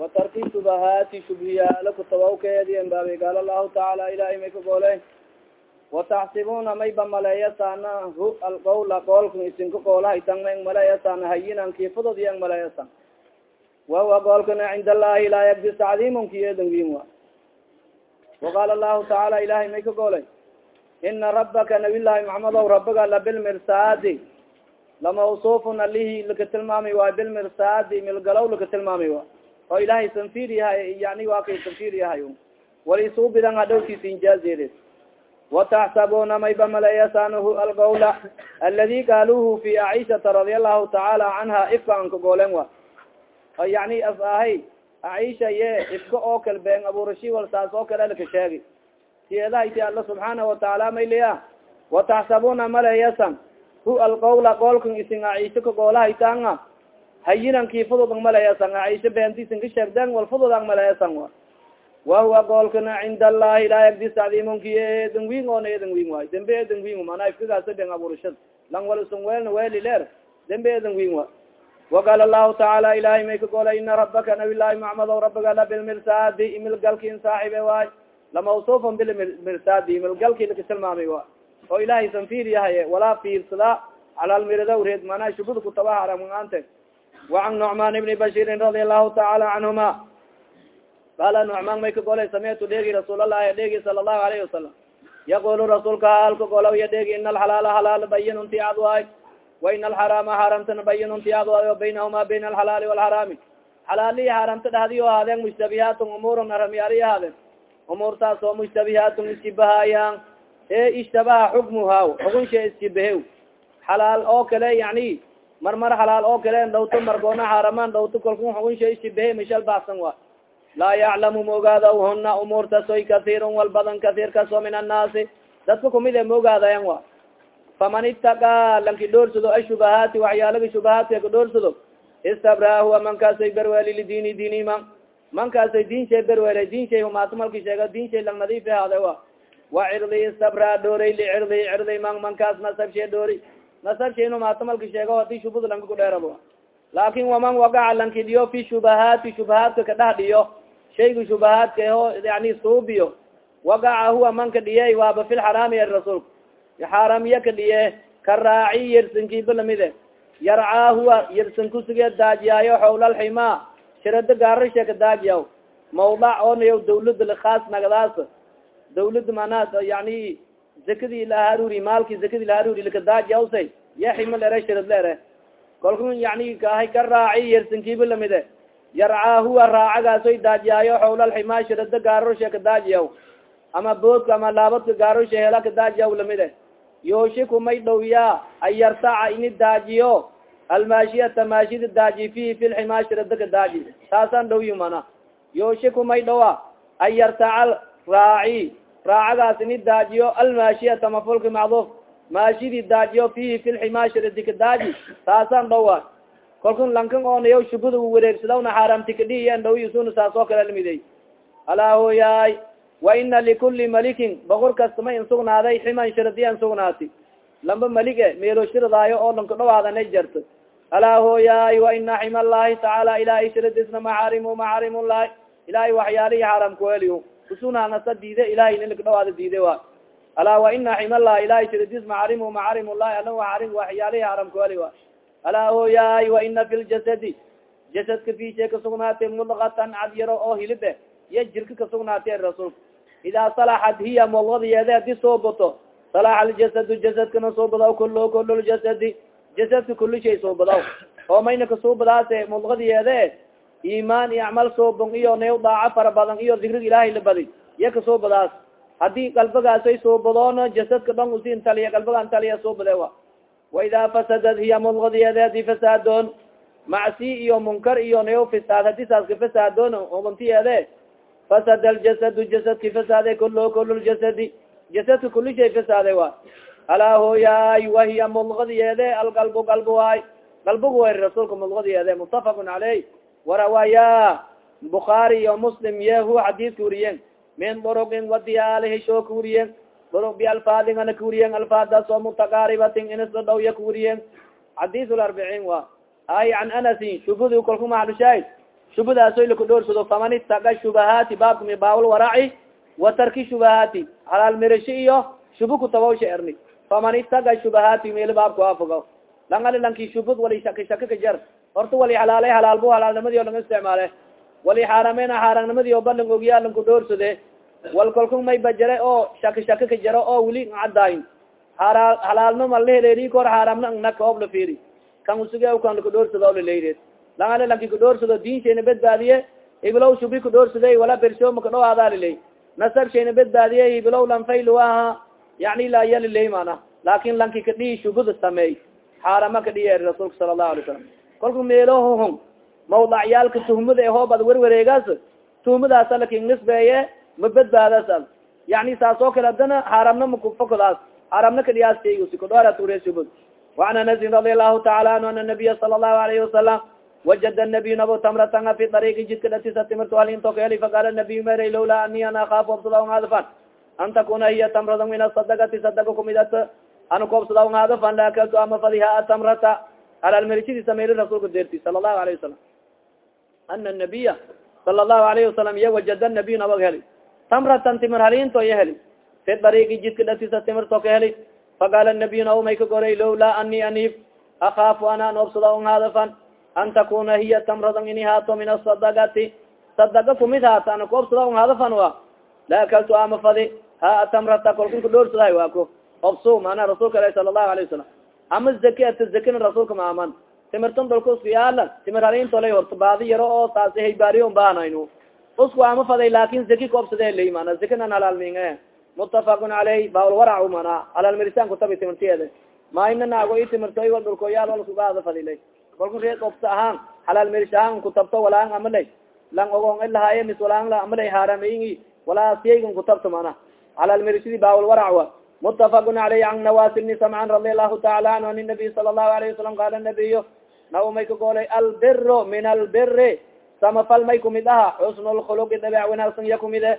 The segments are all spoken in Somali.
watarki shubahaati shubhiyaala kutabawkeedi embaabay qaala allahu tacaala ilahay may ka goole wataxsibuna mayba maleeyasaana hu alqawla qoolka isinka qoolahaytan mayng maleeyasan hayinan kifadod yang maleeyasan wahuwa goolkana cind allahi laa yagdis cadiimun kiyeedangin wa waqaala allahu tacaala ilahay may ka goolay ina rabaka nabiy llahi maxamedow rabiga labilmirsaadi lamawsufun alihi laka tilmaamay waay bilmirsaadi milgalow laka tilmaamay wa oo ilahay sanfir yahay yani waa yahay. Walisuubidan hadhowtiisa injaazeede wataxsabuna mayba malayasanhu alqawla aladi qaaluhu fi aishata radia allahu tacaala canha ifka an kagoolen wa yani as ahay aisha ye ifka oo kal been abuurashi wal saas oo kale laka sheegi siyeedahayti alla subxaana watacaala mayliya wataxsabuna malayasan hu alqawla qoolkan isin aisha kagoolahaytanga hayinan kiifududang malayasan aisha beentisin ka sheegden wal fududang malayasan wa wahuwa goolkana cind allahi laa yagdis cadiimonki eedan wing oona eedan wing waay dembe eedan wing mana ifkagaasa ben abuurashad lang wal isun weelna weeli leer dembe eedan wing wa. Waqaala allahu tacaala ilahay may ka goolay ina rabaka nabilahi maxamedo rabiga la bilmirsaadi imilgalkin saaxibe waay lamawsufan bilmirsaadi imilgalki laka tilmaamay wa oo ilaahay san fiiriyahaye walaa fiirsada calaalmirada reed manaa shugud kutabaha aramgaante waan nucmaan ibni bashiirin radia allahu tacaala canhuma qaala nucmaan may ka golay sametu dheegi rasuulalahi dheegi sala allahu alayhi wasalam yaqulu rasuulka halka golaw ya dheegi ina alxalaala halaal bayinunti wa ina alxaraama xaaramtana bayinunti adwaay o baynahuma bayna alxalaali walxaraami xalaali xaaramta dhahdiyo ahaadeen mushtabihaatun umuurun aramyaaliy ahaadeen. Umuurtaas oo mujtabihaatun iski bahaayan e ishtabaha xukmuha xukunsha iskibahew xalaal oo kale yani mar mar halaal oo kale dhawto margoona xaaramaan dhawto kalku xukunsha iskibahe mishal baxsan wa laa yaclamu maogaada huna umuurtasoy kasiirun wal badan kasiir kaso min annaasi dadka kumid e maogaadayan wa faman itakaa lanki dhoorsado ashubahaati waxyaalaga shubahaadka ka dhoorsado istabraahuwa mankaasay berweli lidiini diini man mankaasay diin shay berwele diin shay sheega diin shay lang nadiif wa cirdi istabraa dhooray licirdi cirdi man mankaas nasab shee dhoori nasab shay humaata malki sheego haddii shubud lanka kudheerabo laakin waman wagaca lanki dhiyo fi shubahaati shubahaadka kadhax dhiyo shayga shubahaadka ho yani suubiyo wagaca huwa manka dhiyey waaba fi lxaraami er rasuulka xaaramiya ka dhiye ka raaci yersankiiba lamide yarcaa huwa kusuge daajiyaayo xawlalximaa shirado gaarasha ka daajiyaw mawdac oonayo dawlada lkhaas nagadaas dawlada manaa yani zakadii laharuri maalki zakadii laharuri laka daajiyawsay ya xima lere shirad leere kolku yani kahay ka raaci yersankiiba lamide yarcaa huwa raacagaasoy daajiyaayo xawlalximaa shirado gaarasha ka daajiyaw ama boodka ama laabadka gaarasha hela ka daajiyaw lamide yooshiku may dhowyaa an yartaca ini daajiyo almaashiyata maashida daaji fihi fi lximaa shirada ka daaji taasaan dhowyi mana yooshiku may dhowa an raaci raacagaas ini daajiyo almaashiyata mafulki macduuf maashidii daajiyo fihi fi lximaa shiradi ka daaji taasaan dhowa kalkun lankan oonayo shubada u wareegsadawna xaaramti kadhiiyan dhowyi suna saas oo kale lamidey alaa hooyaay wa ina likuli malikin boqor kasta ma in sugnaaday ximan shiradiyan sugnaati lamba malige meelo shiradaayo oo lanka dhawaadanay jarto. Alaa hooyaay wa ina xima allahi tacaala ilahay shiradisna maxaarimu maxaarimullahi ilahay waxyaalihi xaaram kueliyo usunanasa diide ilahay nin laka dhawaada diide wa alaa wa ina xima allahi ilahay shiradis maxaarimu maxaarimullahi ala waarim waxyaalihi xaaram kueli wa alaa hooyaay wa ina fi ljasadi jasadka fishe kasugnaatay mudqatan cad yaro oo hilibe iyo jirka kasugnaatay rasuulka idaa salaxat hiya moladiyeede haddii soo bato salaxa ljasadu jasadkana soo badaw kulo kulu ljasadi jasadka kuli shay soo badaw. Oo mayna ka soo badaase muladiyeede imaan iyo acmal soobon iyo new daaco fara badan iyo dikrig ilaahay la badi iya ka soo badaas. Hadii qalbagaasay soo badoona jasadka dhan usi intaliya qalbaga intaliya soo bade wa idaa fasadad hiya muladiyeede haddii fasaadoon. Macsi iyo munkar iyo new fisaad haddii saaska fasaadoon obantiyeede fasad ljasadu jasadki fasaade kulo kulu ljasadi jasadka kuli shay fasaade wa alaa hooyaay wahiya mulgadiyeede algalbu galbu waay. Galbugu way rasuulka mulgadiyeede mutafaqun caleyh warawaya bukhaari iyo muslim yehu xadiidka wuriyen min duruqin wadiyaalihisho ka wuriyen duruq bialfaadingana ka wuriyen alfaadaas oo mutaqaaribatin inisla dhowya ka wuriyen xadiis larbiciin wa ay an anasin shubudi kolku maxalushaahid shubudaasoy lakudhoorsado faman itaga shubahaati baabkami baawal waraaci wa tarki shubahaati. Halaal mirashi iyo shubu kutabawsha erni faman itaga shubahaati meel baabka waafogo langali lanki shubud wali shaki horta wali halaalay halaalbu halaalnimadii o lang isticmaale. Wali xaarameyn xaaraamnimadii oo balang ogyaa lanku dhoorsade wal kolku may bajare oo shaki shaki ka jaro oo weli cadaayin hara halaalno mala heleeri kor xaaraamna naka oob la fiiri. Kan usuge kan lakudhoorsado o laleyreed langale lanki kudhoorsado diinshayna badbaadiye hibilow shubi kudhoorsaday wala bersho makadho adaaliley nasab shayna badbaadiye hibilow lanfayluaha yani laa yaliley mana laakin lanki kadhii shubada sameey. Xaarama kadhiyi eri rasuulka sala allahu alay salam kolku meelohohon mawdacyaalka tuhmada ehoob ad werwareegaas tuhmadaasa lakin nisbeeye ma badbaadas ad yani saas oo kale adana xaaramna makufokodaas xaaramna kadhiyaassigsikudhoratures وan anasin radi alahu taala anhu ana nabiya sala الlahu alayhi wasalam wajada nabiy nabo tamratanga fi ariigi jidka datisa timirtu halinto kaeli faqala nabiy mary lawla ani ana akaafu obsada hadafan an takuna hiya tamrada min asadagati sadaga kumidat an koobsada hadafan laakaltu ama fadiha atamrata alalmerikidiisa meli rasuulka deerti sala allahu alayhi wasalam ana anabiya sala allahu alayhi wasalam iya wajada nabiy nabag heli tamratan timir halinto iya heli fi dariigi jidka dhatiisa timirto ka heli faqaala nabiy na ka goray lowlaa ani anif akaafu ana an obsada on an takuna hiya tamradan ini haato min asadagati sadaga kumid haata ana ku obsada on hadafan wa la akaltu ama fadi ha tamrata kolkan ka dhowrsaday waa ko obsu maana rasuulka ilahi sala allahu alayh wasalam ama zaki ata zakina rasuulka maaman. Timirtan dolka usku yaalla timir halintolay horta baadi yaro oo saasi haybaariyo n baanayno usku ama faday laakin zaki kuobsade ley mana zakinan halaalminge mutafaq aleyh bawlwarac mana halalmirisan kutabi timirtiyeede. Maayna i timirto wal dhulkoyaal wal sugaada fadilay kolku ree ofta ahaan halalmiris ahaan kutabto walaan amalay lang ogon ilahaaye mis walaan la amalay haarameyi walaa siyaygan kutabto mana. Halalmirisidi bawlwarac wa mutafaq aleyh an nawas bni samcan radi allahu taala anhu an nabiy sala allahu alayhi wasalam qaala nabiyo naw may ka goolay albiro min albiri samafal may kumid aha xusn lkhuluqi dabeec wanaagsan ya kumid e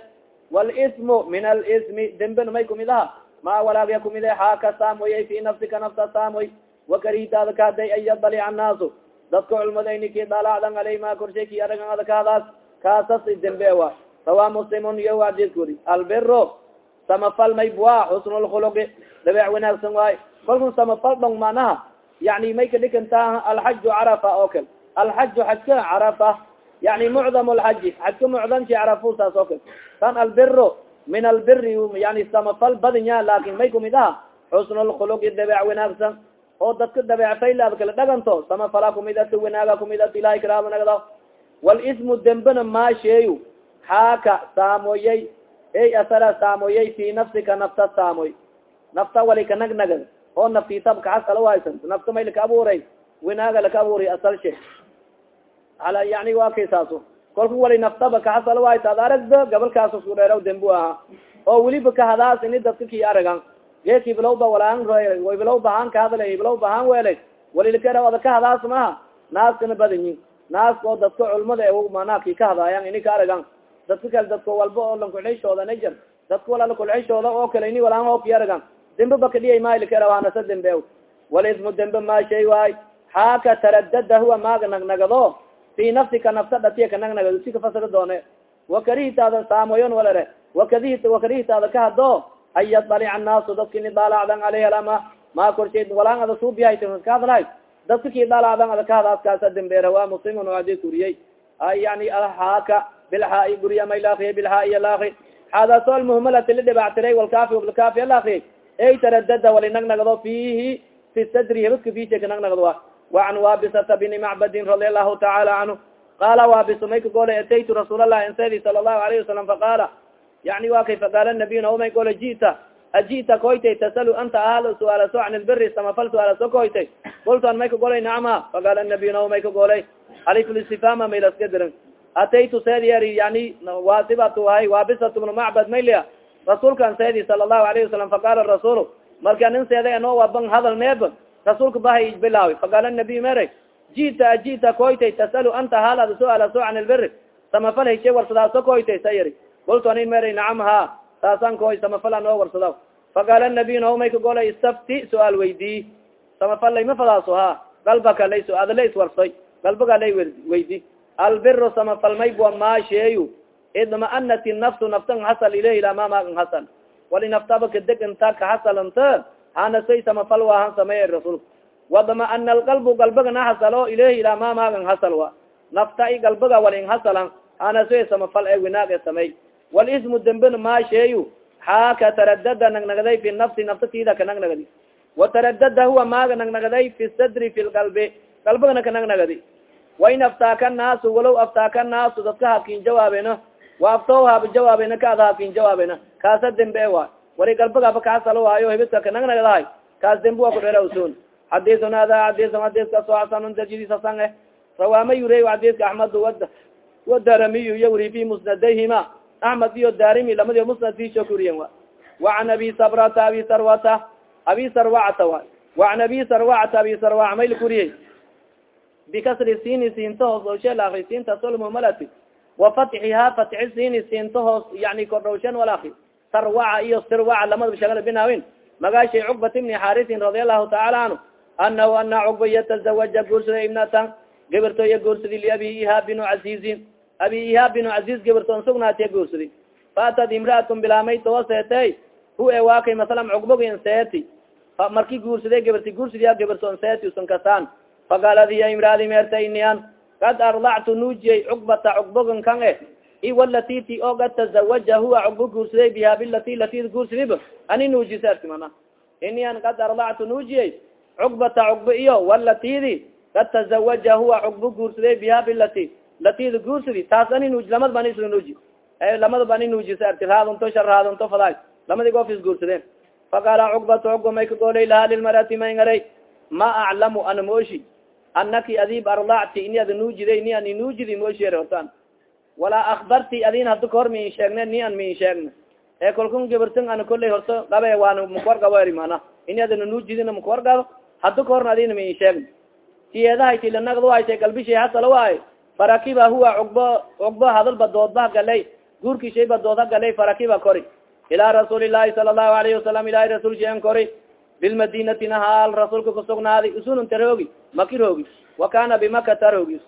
wlsmu min alsmi dembena may kumid aha ma walaagya kumid haaka saamoyay fi nafsika nafta saamoy wakarihtaada kaaday an yadalic annaasu dadka culmadayni ki dalacdan aley ma korshay ki aragan ada kaadaas kaasas dembe wa rawa muslimun iyo adidkuri albiro samafal may bua xusn lkhuluqi dabeec wanaagsan waay kalkun samafal dhong manaha yani may kadhikantaa alxaju carafa oo kale alxaju xajka carafa yani mucdam lxaji xajka mucdamki carafu saas oo kale kan albiro min albiri yani samafal badanya laakin may kumid aha xusn lkhuluqi dabeec wanaagsan. Oo dadka dabeec faylaad kala dhaganto samafala kumid at wanaaga kumid at ilahay karaanagda walismu dembena maasheeyu xaaka saamoyay ey asara saamoyay fi nafsika nafta saamoy. Nafta wali ka nagnagad oo naftitab kaxasala waysan nafta may laka abuuray wanaaga laka abuuray asalshe ala yani waa kay saaso kolka wali naftaba kaxasala waysa ad aragda gabalkaas isku dheeraw dembu ahaa oo weliba kahadaas ini dadka ki aragan. Geek iblowba walaan iblow bahaan kahadala iblow bahaan weelay. Walilkera ada kahadaas maha naaskana badanyi naaska oo dadka culmada mana ki kahadaayan ini ka aragan dadka kale dadka walba oo lankulxishooda najar dadka wala kulxishooda oo kale ini walaan hooki aragan dembe ba kadhiyay mailkera waanasa dembe walismu dembe ma shay waay. Xaaka taradada huwa maaga nagnagado. Fi nafsika nafsa dhatiya ka nagnagado. Si kafasira doone. Wakarihitaada saamoyon walare wakadi wakarihitaada ka hado an yadalic annaasu dadka ini daalacdan aleyh alama. Maa korshay walaan ada suubiyahay kahadlahay dadka ki daalacdan ada kahadaas kaasa dembe rawa muslimun oo adis uriyey ay yani alxaaka bilxaai guriya may laakriya bilxaaiy laakri xaadaso almuhmalati lidhibactiray walkaafi bilkaafi alaakriya ey taradada wali nagnagdo fihi fi sadri hebadka fisha ka nagnagdo a waan waabisata bini macbadin radi allahu taala canhu qaala waabiso may ka goolay ataytu rasuul allahi insedi sala allahu alayhi wasalam faqaala yani wa kay faqaala nabiy na may goolay jita ajita koytay tasalu anta ahal suaalaso can lbiri samafal suaalaso koytay kultan may ka golay nacma faqaala nabiy na may ka goolay aliflistifama maylaskadirin ataytu seedi eri yani waasibatu ahay waabisatu bnu macbad maylia rasuulkan seedi sala allahu alayhi wasalam faqaala rasuul marka nin seeday ano waban hadal neeb rasuulka bahay bilaawi faqaala nabiy mere jita ajita koytay tasalu anta halad suaalaso can lbiri samafal heshe warsadaaso koytay sa yari kultu anin mere nacam ha saasan koy samafal anoo warsada faqaala nabiy nao may ka golay istafti suaal weydii samafal layma fadaaso ha galbaka lay so adala iswarsoy galbaga lay weydi albiru samafalmay bua maasheeyu. Idma'anat nafsu naftan hasal ilayh ila mamagan hasal. Wali naftaba kadeg inta kahasalanta hanasay samafal waahan sameeye rasuulka wadma'ana alqalbu galbagana hasalo ilayh ila mamagan hasal wa nafta i galbaga walin hasalan hanasay samafal e winaag e samey walismu dembena maasheeyu xaaka taradada nagnagaday fi nafsi naftatida kanagnagadi wataradada huwa maaga nagnagaday fi sadri fi lgalbi galbagana kanagnagadi wain aftaaka naasu walow aftaaka naasu dadka hakin jawaabena wa afto haba jawaabena kaada hakin jawaabena kaasa dembe e waay wali galbagaba kaasalo waayo hebedka kanagnagadahay kaas dembe wa kudherasun xadisun hada xadisun xadiska so xasanun darjidis hasan eh rawaama yurey xadiska axmed wad wadaramiyu iyo wuri fi musnadayhima. Axmed iyo darimi lamadi musnadkiisho kuriyen wa waan abi sabrata abi sarwata abi sarwacata wa waan abi sarwacata abi sarwac mayl kuriyey bikasri sini siinta hoos dhowshe laakri siinta solmumalati wa fatxiha fatxi sini siinta hoos yani kordhowshen walakri sarwaca iyo sirwaca lamadaba shagada binaawin magaashay cukbat ibni xarisin radi allahu taala canhu anahu ana cukba yatazawaja guursaday ibnatan gabartooya guursadi liabi ihaab binu cazizin abi ihaab binu caziz gabartoon sugnaatiya guursadi faatad imraatun bilaamay too seetey hu e waakay masalan cukbogin seeti marki guursaday gabarti guursadiya gabartoon seeti usan kasaan faqaalad hiya imraadi meerta inian kad ardactu nuujiyay cukbata cukbogan kan e iwalatiti o kad tazawaja huwa cukbo guursaday biha bilati latid guursadib ani nuujiserti mana inian kad ardactu nuujiyay cukbata cukbo iyo walatidi kad tazawaja huwa cukbo guursaday biha bilati latid guursadi taas ani nuuji lamad bani isla nuuji lamada bani nuujiserti raadunto shar raadunto faday lamadi goofis guursadeen faqaala cukbatu cukba may ka goolay laha lilmarati may ngaray ma aclamu ana mooshi anaki adib ardacti ini ada nuujiday ni an inuujidi mooshier hortaan walaa akbarti adin hada kahor mi in sheegne ni an mi in sheegna ee kalkun gabartan ana koley horto qabe waana makuwargabo eri mana ini adana nuujidina makuwargabo hada kahorna adina mi in sheegna tiyeedahayti galbishay hasala waay farakiba huwa cugbo cugbo hadalba doodba galay guurki shayba doodha galay farakiba kori ilaa rasuuli llahi sala allahu alayhi wasalam ilahi rasuul shaen kori bilmadinati nahaal rasuulka kusugnaadi usunun taroogi maki roogi wa kana bimakata roogi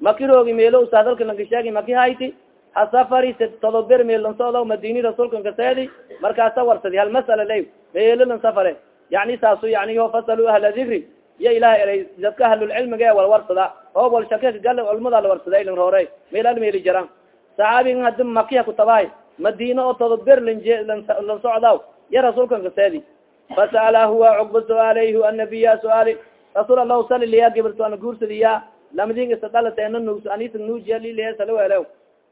maki roogi meelo us hadalka lankasheegi maki hayti hasafari todober meelonsoodo madini rasuulka kaseedi markaasa warsadi hal masala lay meelo lan safare. Yani saasu yani o fasalu ahla dikri iya ilaha eray dadka ahlulcilmiga e wal warsada oo wal shakeka gal culmada la warsada lan roore meelal meeli jaran saxaabig hadi makiha kutabahay madina oo todober lanje lan socdaw ya rasuulkan kaseedi fasala huwa cugba suaalayh anabiya suaali rasuul alahu sali liya gibirto ana guursadiya lamadin isadalateena nugs anisa nuujiya liliya salawelew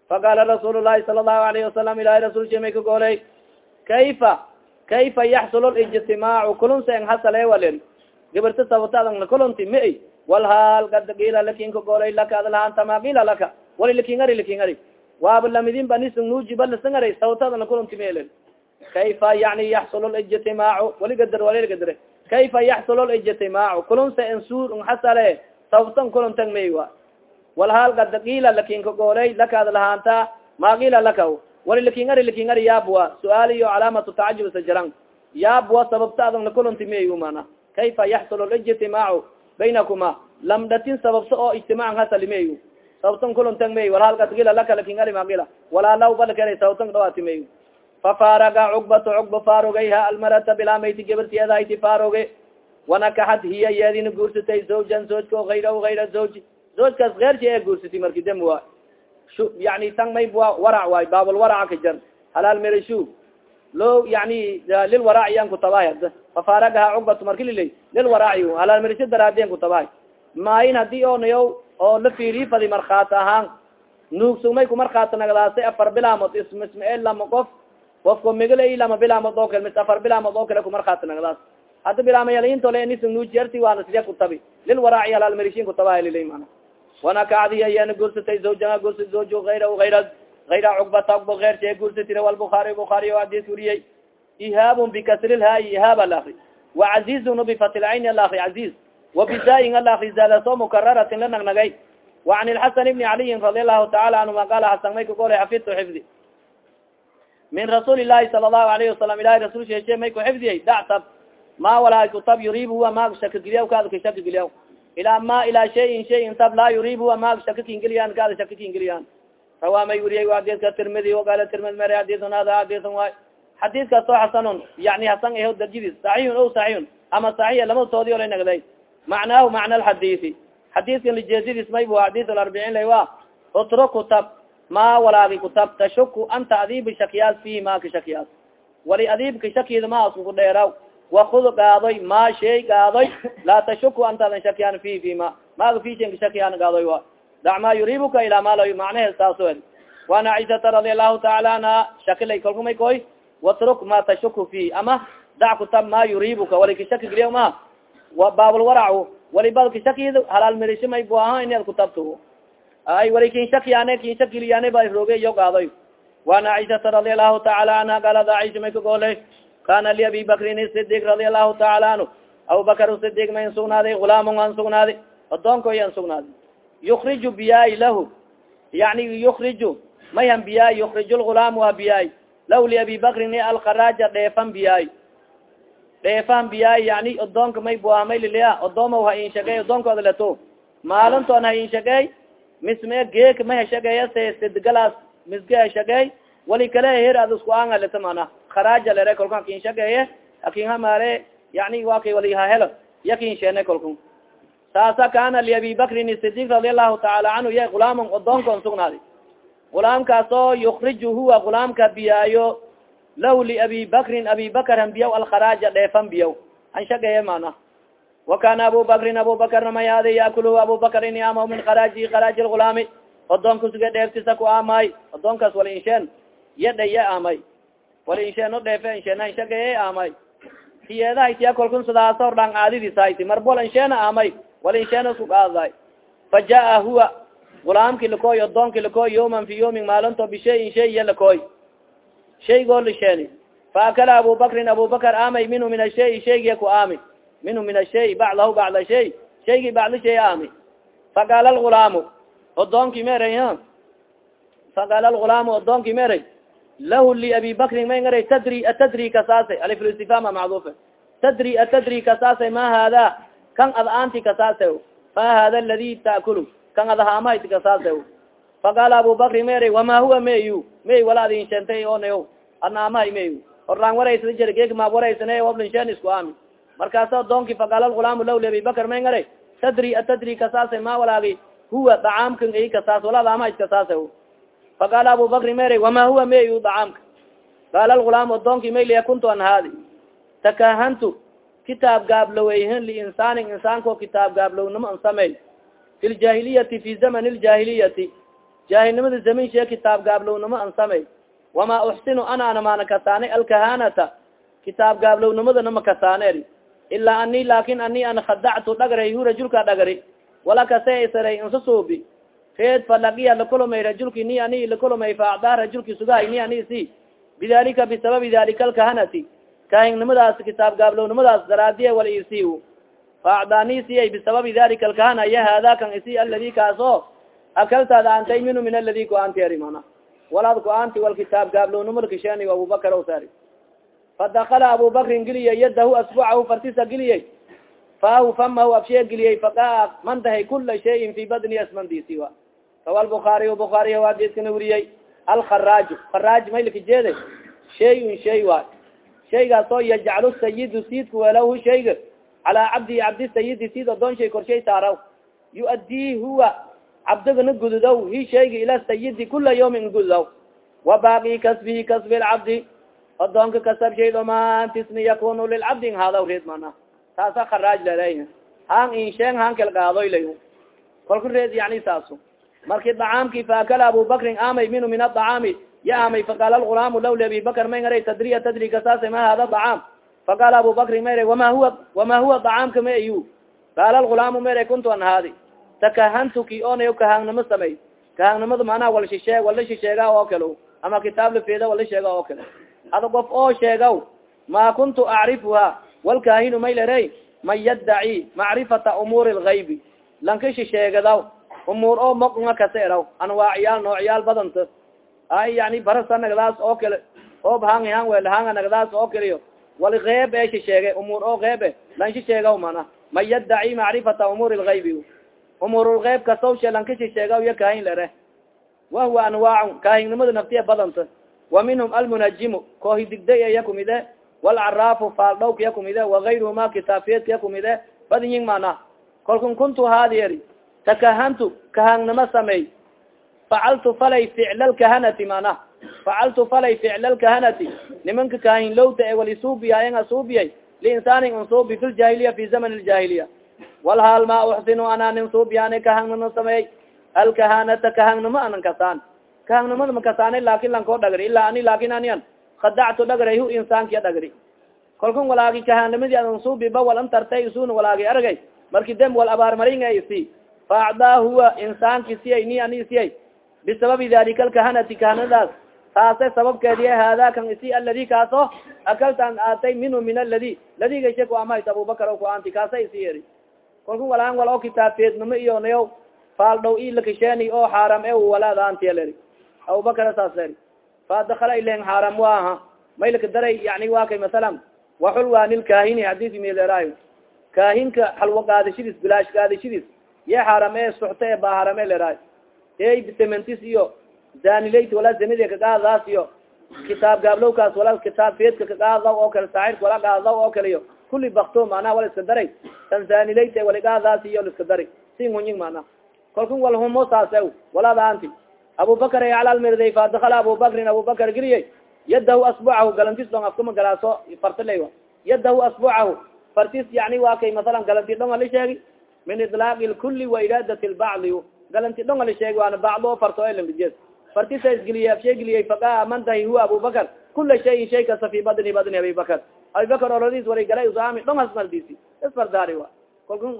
faqaala rasuul lahi sala allahu alayhi wasalam ilahi rasul shemay ka goolay kayfa kayfa yaxsul lijtimaacu kulunsa en hasale walen gibirta sabataadana kulunti ma walhaal kad gila laakiin ka goolay laka adlahaanta ma gila laka wali lakingari lakingari waaba lamidin banisa nuuji balasangara sabataadana kulunti maelen kayfa yani yaxsul lijtimaacu waligadar waligadare kayfa yaxsul lijtimaacu kulunsa ensur nhasale sabtan kuluntan may wa walhaal kada kiila laakiin ka goolay lakaad lahaanta ma kiila laka wali lakingari lakingari yaabwa suaal iyo calaamatu tacajub sajaran yaabwa sababta adan lakulunti may mana kayfa yaxsul lijtimaacu baynakuma lamdatin sababsa oo ijtimaac hasali may sababtan kuluntan may walhaal kad kiila laka lakingari ma kiila walaalaw balkera sababtan dhawaati may fafaaraga cugbato cugba faarogayha almarata bilaamayti gabartiyadahayti faaroge wanakaxad hiya iyadina guursatay zawjan zawjka ayra ayra zawji zawjkaas keyrsi ee guursatay marki dem wa yani tan may warac waay baabul waraca ka jar halaal merashu lo yani lilwarac yan kutabahay ada fafaaragaha cugbato marki lilay lilwaraci halaal merasho daraadiyan kutabahay maayin haddii oo nayo oo la fiiriyi fadi markhaati ahaan nuugsugmay ku markhaati nagdaasay afar bilaamod ismismael lama qof ofko migla lama bilaamod oo kale mis afar bilaamod oo kale kumarkhaati nagdaas hadda bilaamayalintoole nis nuujiarti waana sidee kutabi lilwaraaci halaal marishin kutaba lilay mana wanakacdi ayana guursatay zawjaha guursa zawj ayra ayra ayra cugbata cugbo keyrti guursatire walbukaari bukaari o hadis uriyey. Ihaabun bikasri lhaayi ihaab alakri wacazizun bifatilcayni alakri caziz wabizayin alakri zaadaso mukararatin la nagnagay. وan ilxasan ibni caliyin radi allahu taala canhuma qala xasan may xafidtu xifdi min rasuuli lahi sala allahu alayhi wasalam ilahi rasul sheeshe may ku xifdiyay dactab ma walaa kutab yurib huwa ma shakageliya kaada ka shakageliya ilaa ma ilaa shayin shayin tab laa yuribu ma shaka kingeliyan kaada shaka kingeliyan rawa may weriyay adidka tirmidi waqala tirmidi mere adidun hada adidun waay xadiidkaas oo xasanun yani hasan aho darjadiis saxiixun o saxiixun ama saxiya lamadoodi ola nagday macnaahu macna alxadiisi xadiidkan lijeedadiis may bu xadis alarbiciin lay wa utru kutab ma walaagi kutab tashuku anta adiibi shakiyaas fihi ma ka shakiyaas wali adiibka shakida ma askuku dheeraw wakud gaadoy ma shay gaadoy laa tashuku antaadan shakiyaan fi fi ma maaga fishanka shakiyaan gaadoy wa dac ma yuribuka ilaa malo macnaheed saaso ed waan aishata radi allahu taala anha shakilay kalkumay koy watruk ma tashuku fi ama dac kutab ma yuribuka wali kashaki geliya ma baabulwarac waliba kashakid halaal mirishamay bu aha inaad kutabto ay wali kin shakiyaane kin shakiliyaane ba rooge iyo gaadoy waan aishata radi allahu taala anha galada aisha may kagooley kana liabi bakrin sidig radi allahu taala anhu. Abubakar sidig ma in sugnaaday gulaamon an sugnaaday odoonkoy an sugnaaday yukriju biyaay lahu. Yani yukriju mayhan biyaay yukriju lgulaam wa biyaay lahu liabi bakrin alkaraja dheefan biyaay dheefan biyaay yani odoonka may buamay lilia odooma ha in shagey odoonkooda leto. Maalintoon ha in shagey misme geek ma heshageeya se sidgalaas misge heshagey wali kale her ad isku angaleta mana. Kharaja lere kolku hakin shageeye hakin hamare yani wa kay wali hahelo yakin sheene kolku saasa kana liabi bakrin sidik radi allahu taala canhu ya gulaamon odoonkoon sugnaadi gulaamkaasoo yukriju huwa gulaamka biyaayo law liabi bakrin abi bakr han biyaw alkharaja dheefan biyaw han shageeye mana wakana abu bakrin abu bakrna mayaadi yakulhu abu bakr in ama min kharaji kharaji lgulaami odoonka suge dheeftisa ku amay odoonkaas wala insheen iya dhaya amay wala insheen o dheefe insheena inshagaye amay tiyeedaha itiya kolkun sidaasa hordhaan aadidishayti marbol insheena amay wala insheena isku qaadaday fa jaa huwa gulaamki lakoy odoonki lakoy yawman fi yawmin maalinto bishayin shay iya lakoy shaygoo lisheeni fa akala abu bakrin abu bakr amay minhu min ashay shaygiya ku aami minhu min ashay bacdahu bacda shay shaygii bacda shay aami. Faqaala lgulaamu odoonki meray faqaala lgulaamu odoonki meray lahu liabi bakrin may ngaray tadri atadri kasaasay aliflistifama macdufe tadri atadri kasaasay ma hada kan ad aanti kasaasa ma hada aladi taakulu kan ad haamahayt kasaasa faqaala abu bakri meray wama huwa mayu may wala adin sheentay onayo adna amahay mayu horlaan waraysada jira geeg maab waraysane oblinshen isku aami markaasa odoonki faqaala lgulaamu lahu liabi bakr may ngaray tadri atadri kasaasay ma walaagi huwa dacaamkan i kasaas wala ad amahayd kasaasa faqaala abu bakri mery wama huwa mayu dacaamka qaala lgulaam odoonki mayliya kuntu an haadi. Takahantu kitaab gaabloweyhin liinsaanin insaanko kitaab gaablownimo an samey fi ljahiliyati fi zaman ljahiliyati jaahilnimada zamin shee kitaab gaablownimo an samey wama uxsinu anaana maana kasaanay alkahanata kitaab gaablownimada nama kasaaneer ilaa ani laakin ani an khadactu dhagray hu rajulka dhagri wala kase isaray insusuubi reed falagiya lakulumay rajulki ni ani lakulumay faacdaa rajulki sugahay ni ani si bidalika bisababi dalika alkahanati kahinimadaas kitaab gaablownimadaas daraadiya wala isi faacdaani siyay bisababi dalika alkahana ya hada kan isi aladi kaaso akaltaad antay minu min aladi ku-aanti mana walaad ku-aanti wal kitaab gaablownimada kisheni abubakar o fadakala abubakrin geliya yadahu asbucahu fartisa geliyey fahu famahu afshee geliyey faqa mandahay kula shayin fi badni asmandisi wa rawa lbukaariy bukaariy adeskana weriyey alkharaaju kharaaj maylka jeede shayun shay waay shaygaas oo yajcalu sayidu siidka weelaw shayga calaa cabdi cabdi sayidi sid odoon shay korshay saaraw yuadii huwa cabdigana gududow hi shayga ila sayidi kula yawmin gududow wa baaqi kasbihi kasbi lcabdi odoonka kasab shay domaantisni yakunu lilcabdi in hadaw reed mana taasa kharaaj laleya han insheeng hankal gaadoy lay reed yani saaso marki dacaamki faakala abubakrin amay minu min adacaami ya amay faqaala lgulaamu law li abi bakr may ngaray tadriya tadri kasaasa ma hada dacaam faqaala abubakri mayra wama huwa wama huwa dacaamka ma ayu qaala lgulaamu mayra kuntu an haadi takahantuki onayo kahangnimo samey kahangnimada manaa wal shishee wala oo kale ama kitaab lafeeda wala sheega oo kale ada qof oo sheegaw ma kuntu acrifuha walkaahinu maylere man yaddaci macrifata umuuri lgaybi lanka shisheegadaw umuur oo moqnga kasa eraw anwaaciyaal noocyaal badanta. Ay yani barasa nagdaas oo kale oob hang hang wel hanga nagdaas oo kaleyo wali keeb ee shisheege umuur oo keebe lan shisheegaw mana. Man yaddaci macrifata umuuri lgaybi umuurulgeyb kasaw sheelankasi sheega iya kahin lere wahuwa anwaacun kaahinnimada naftiya badanta wa minhum almunajimu koohidigday iya kumide walcaraafu faaldhowka iya kumide wagayruhuma kitaafiyedka iya kumide badinyin mana kolkun kuntu haadiyeri takahantu kahangnimo sameey facaltu falay ficla lkahanati mana facaltu falay ficla lkahanati nimanka kaahin lowta e wali suubiya en suubiyay liinsaanin unsuubi fi ljahiliya fi zaman ljahiliya walhaal ma uxsinu ana nin suubiyane kahangnimo sameey alkahanata kahangnimo anan kasaan kahangnimada makasaana laakin lankoo dhagri ilaa ani laakin anian khadactu dhagray hu insaankiya dhagri. Kolkun walaagi kahanimadi adan suubiba wal antartay isuna walaagi argay. Marki dem wal abaarmaringa isi. Faacdaa huwa insaanki siyay ni ani siyay. Bisababi dalika alkahanati kahanadaas taase sababkeedi hada kan isi aladi kaaso akaltaan aatay minhu min aladi ladigashe ku amahayt abubakar o ku anti kaasa isi yeri. Kolku walaan wal oo kitaabteednimo iyo faaldhow ilakasheeni oo xaaram e walaada antiya leri abubakar saas leri fadakala ilen xaaram wa aha. Maylaka daray yani wa kay masalan waxulwaanilkaahini hadis mileerayo kaahinka halwa gaadashadiis bilaash gaadashadiis ye xaaram e suxta e ba haram e leraay e sementis iyo zanileyt wala zanidi kagaadaas iyo kitaab gaablowkaas wala kitaab feedka kagaadaw oo kale saaxirka wala gaadaw oo kale iyo kuli bakto manaa wala iska daray. Tan zanileyt wala gaadaas iyo liska daray. Si ngunying mana kalkun wal humo saas abubakar ay calalmirday fadakala abubakrin abubakar geliyay yadahu asbucahu galantis dhong afkama galaaso fartala yadahu asbucahu fartis yani waa kay masalan galanti dhong ali sheegi min ilaaqi lkuli wa iraadat lbacdi galanti dhong ali sheegi waana bacdo farto elamije fartisa isgeliye afshe geliyey faqa mantahi huwa abubakar kula shayin shay kasta fi badni badni abibakar abibakar oladiis wali galay usaami dhong hasmardisi isfardaari wa kalkun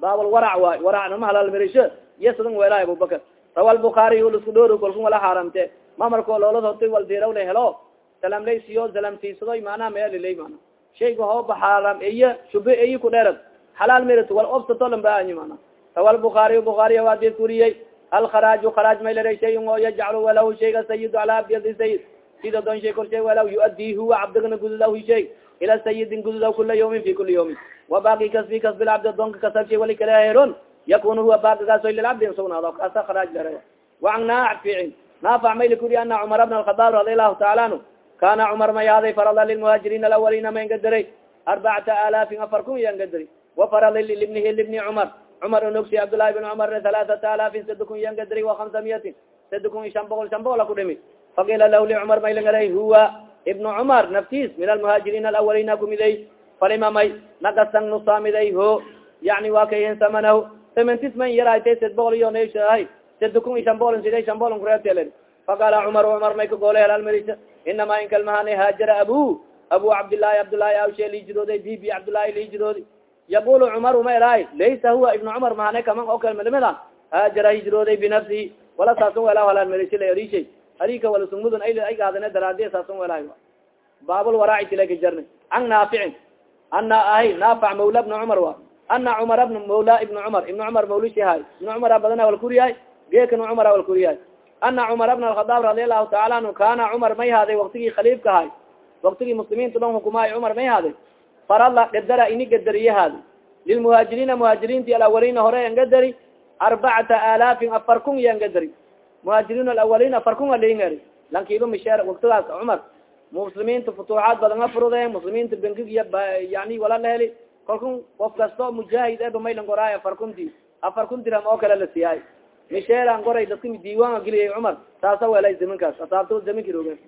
baabal warac waay waracnama halalmirisho iyo sadan weelaay abubakar rawa lbukaariy lasku dhoori kalkun wala xaaramte mamarko loolad horta wal dirawle helo. Salam laysiyo salamtiisadoy maanaa meelilay mana shayga hooba xaaram iyo shube eyi ku dheerad xalaal mirit wal obsatolan baayi mana. Rawa lbukaariy bukaariy waadid kuriyey alkharaaju kharaaj maylera shayin oo yajcalu walahu shayga sayid ala abdi sayid sida doon shay korshay walaw yuadii huwa cabdigana gududaw shay ila sayidin gududaw kula yawmin fi kuli yawmin wabaki kasbi kasbi cabdi adonka kasabshay wali heron yakun huwa bakigaaso lilcabdi insugnaado kaasa kharaaj lere waan naaficin naafac mayli kuri ana cumar bna alkhadaab radi allahu taala anhu kana cumar mayaaday farada lilmuhaajiriin alawalina ma ngadiray arbacata alaafin afar kun iya ngadiri wafarada libnihi libni cumar cumar onogsi cabdillaahi bin cumar halaaata alaafin sada kun iya ngadiri wa hamsa miyatin sada kun shan boqol shan boqol ku dhimi fakila lah licumar maylangala huwa ibnu cumar naftiis min almuhaajiriin alawalina kumidey falima may nagasan nusaamiday ho yani waa kayen samanahu sementis man yaraaytay sad boqol iyo nashahay sada kun i shan boolin siday shan boolin kureebtelen faqala cumar cumar may kagoole helalmarisa inama in kalmahane haajara abu. Abu cabdillaahi cabdillaahi awshe liijirooday bibi cabdillaahi liijiroodi yaqulu cumar uma eraay laysa huwa ibnu cumar mahane kaman oo kale malimida haajara hijrooday binafsihi wala saasun welaa halalmarisi la erishay arika wala sungmudun ay gaadane daraadiya saasun welaayo baabul waraaci tilaka jarni an naaficin ana ahay naafac mawla bna cumar wa ana cumar bn mawla ibn cumar ibn cumar mawlishahay ibn cumara badana wal kuriyahay geekana cumara wal kuriyahay ana cumar bna alkhadaab radi allahu taala anhu kana cumar may haaday waktigii khaliifka ahay waktigii muslimiinta dhan hukumahay cumar may haaday farala gadara ini gadariye haadi lilmuhaajiriina muhaajiriinti alawalina hore an gadari arbacata alaafin afar kun yan gadari muhaajiriin alawalin afar kun alingari lankiiba misheer waktigaas cumar muslimiinta futuuxaad badan afurudeen muslimiinta bengigiya yani wala la heli kalkun qof kasto mujaahid eba maylan goraay afar kunti afar kun diram oo kale la siyaay misheeran goray dadka diiwaanka geliyay cumar taasa welay zaminkaas asaabto zaminki rogen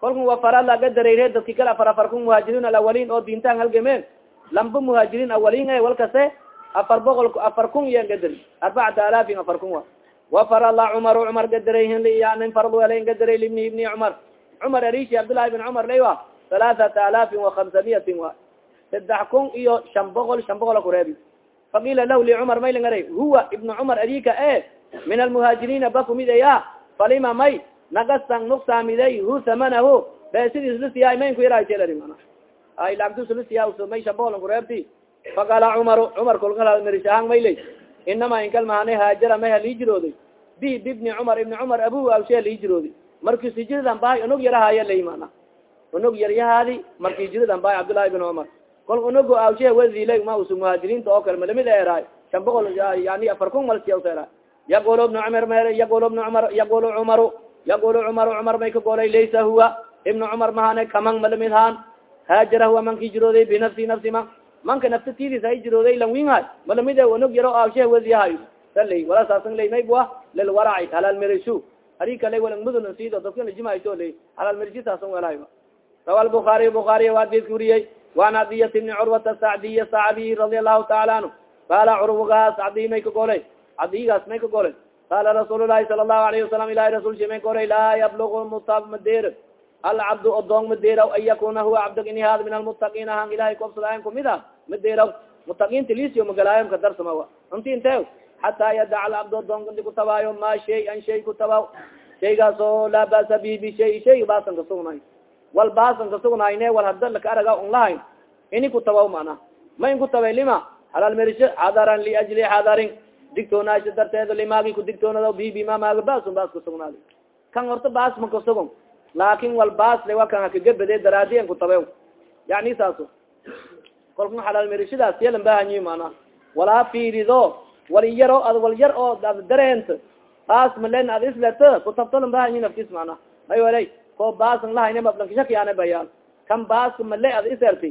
kalkun wafara laga dareyre dadki kale afar afar kun muhaajiriin alawalin oo diintaan halgameen. Lamba muhaajiriin awalin e walkase afar boqol afar kun yan gadari arbacata alaafin afar kun wa wafarala cumar cumar gadarayhin liyanin farad welayn gadaray libni ibni cumar. Cumar arishi cabdullahi bin cumar lay wa halaaثata alaafin وakamsa miyatin wa saddex kun iyo shan boqol shan boqol kureebi faqila lah licumar maylangara huwa ibnu cumar adika e min almuhaajiriina bakumidaya falima may? Nagasan nuksaamiday hu samanahu. Besidiis lisiyaay mayn ku yaraytelari mana ay lacagtus lisiya may shan boqol kureebti faqala cumaru cumar kolkalmarisahaan maylay inama inkalmahane haajara may haliijirooday bi bibni cumar ibni cumar abu awshe haliijirooday marki sijiridan bahay onog yarahaya lay mana onog yaryahaadi marki jiridan bahay cabdullahi bin cumar kol unago awshe wazilay ma usu muhaajiriinta oo kale malamid eraay shan boqol yani afar kun malsiya yaqul ibnu cumar mer yaqul ibnu cumar yaqul cumaru yaqul cumaru cumar may ka golay laysa huwa. Ibnu cumar mahane kaman malamid haan haajara huwa manki jirooday binafsi nafsi man manka nafta tidis ay jirooday lanwinhay malamid unog yaro awshe waziyahay salay wala saasan lay maybua lilwaraci halal merisu adi kale walang mudun sido dadka najimayso lay halal merisi saasan welahay rawa lbukaariy bukaariy waa adis uriyey waan adiyat ibni curwata sacdiya sacdi radi allahu taala anhu qaala curwagaas cadiy may ka golay cadigaas may ka golay qaala rasuul lahi sala allahu alayhi wasalam ilahi rasulsha may golay laa yablugu mutab madeer alcabdu odoong madeeraw an yakuna huwa cabdag ini hada min almutaqiin ahan ilahay koobsadaayan kumid a madeeraw mutaqiinta lisio magalaayam ka darsamawa unti inte xataa yadaca alcabdu odoong ndi kutabaayo ma shay an shay kutabaw shaygaas oo laa basa bihi bishay shay baasan kasugnaay wal baasan kasugnayne wal hada laka araga un lahayn ini kutabaw mana ma in kutabay lima? Halal merisho xadaran liajli xadarin digtoonaasha darteed limaagi ku digtoonada bi bima maaga baasun baas kasugnaadi kan horta baas ma kasugun laakin wal baas le wa kan hakagabade daraadiyan kutabe yani saaso kolka halal merishadaas yalan bahanyi mana walaa fiirido wal yaro ad wal yar oo ad dareent. Baas malen ad islet kutabtolan bahanyi naftis mana may ko baasan lahayne mablankishakiyane bayaan. Kan baas male ad iserti.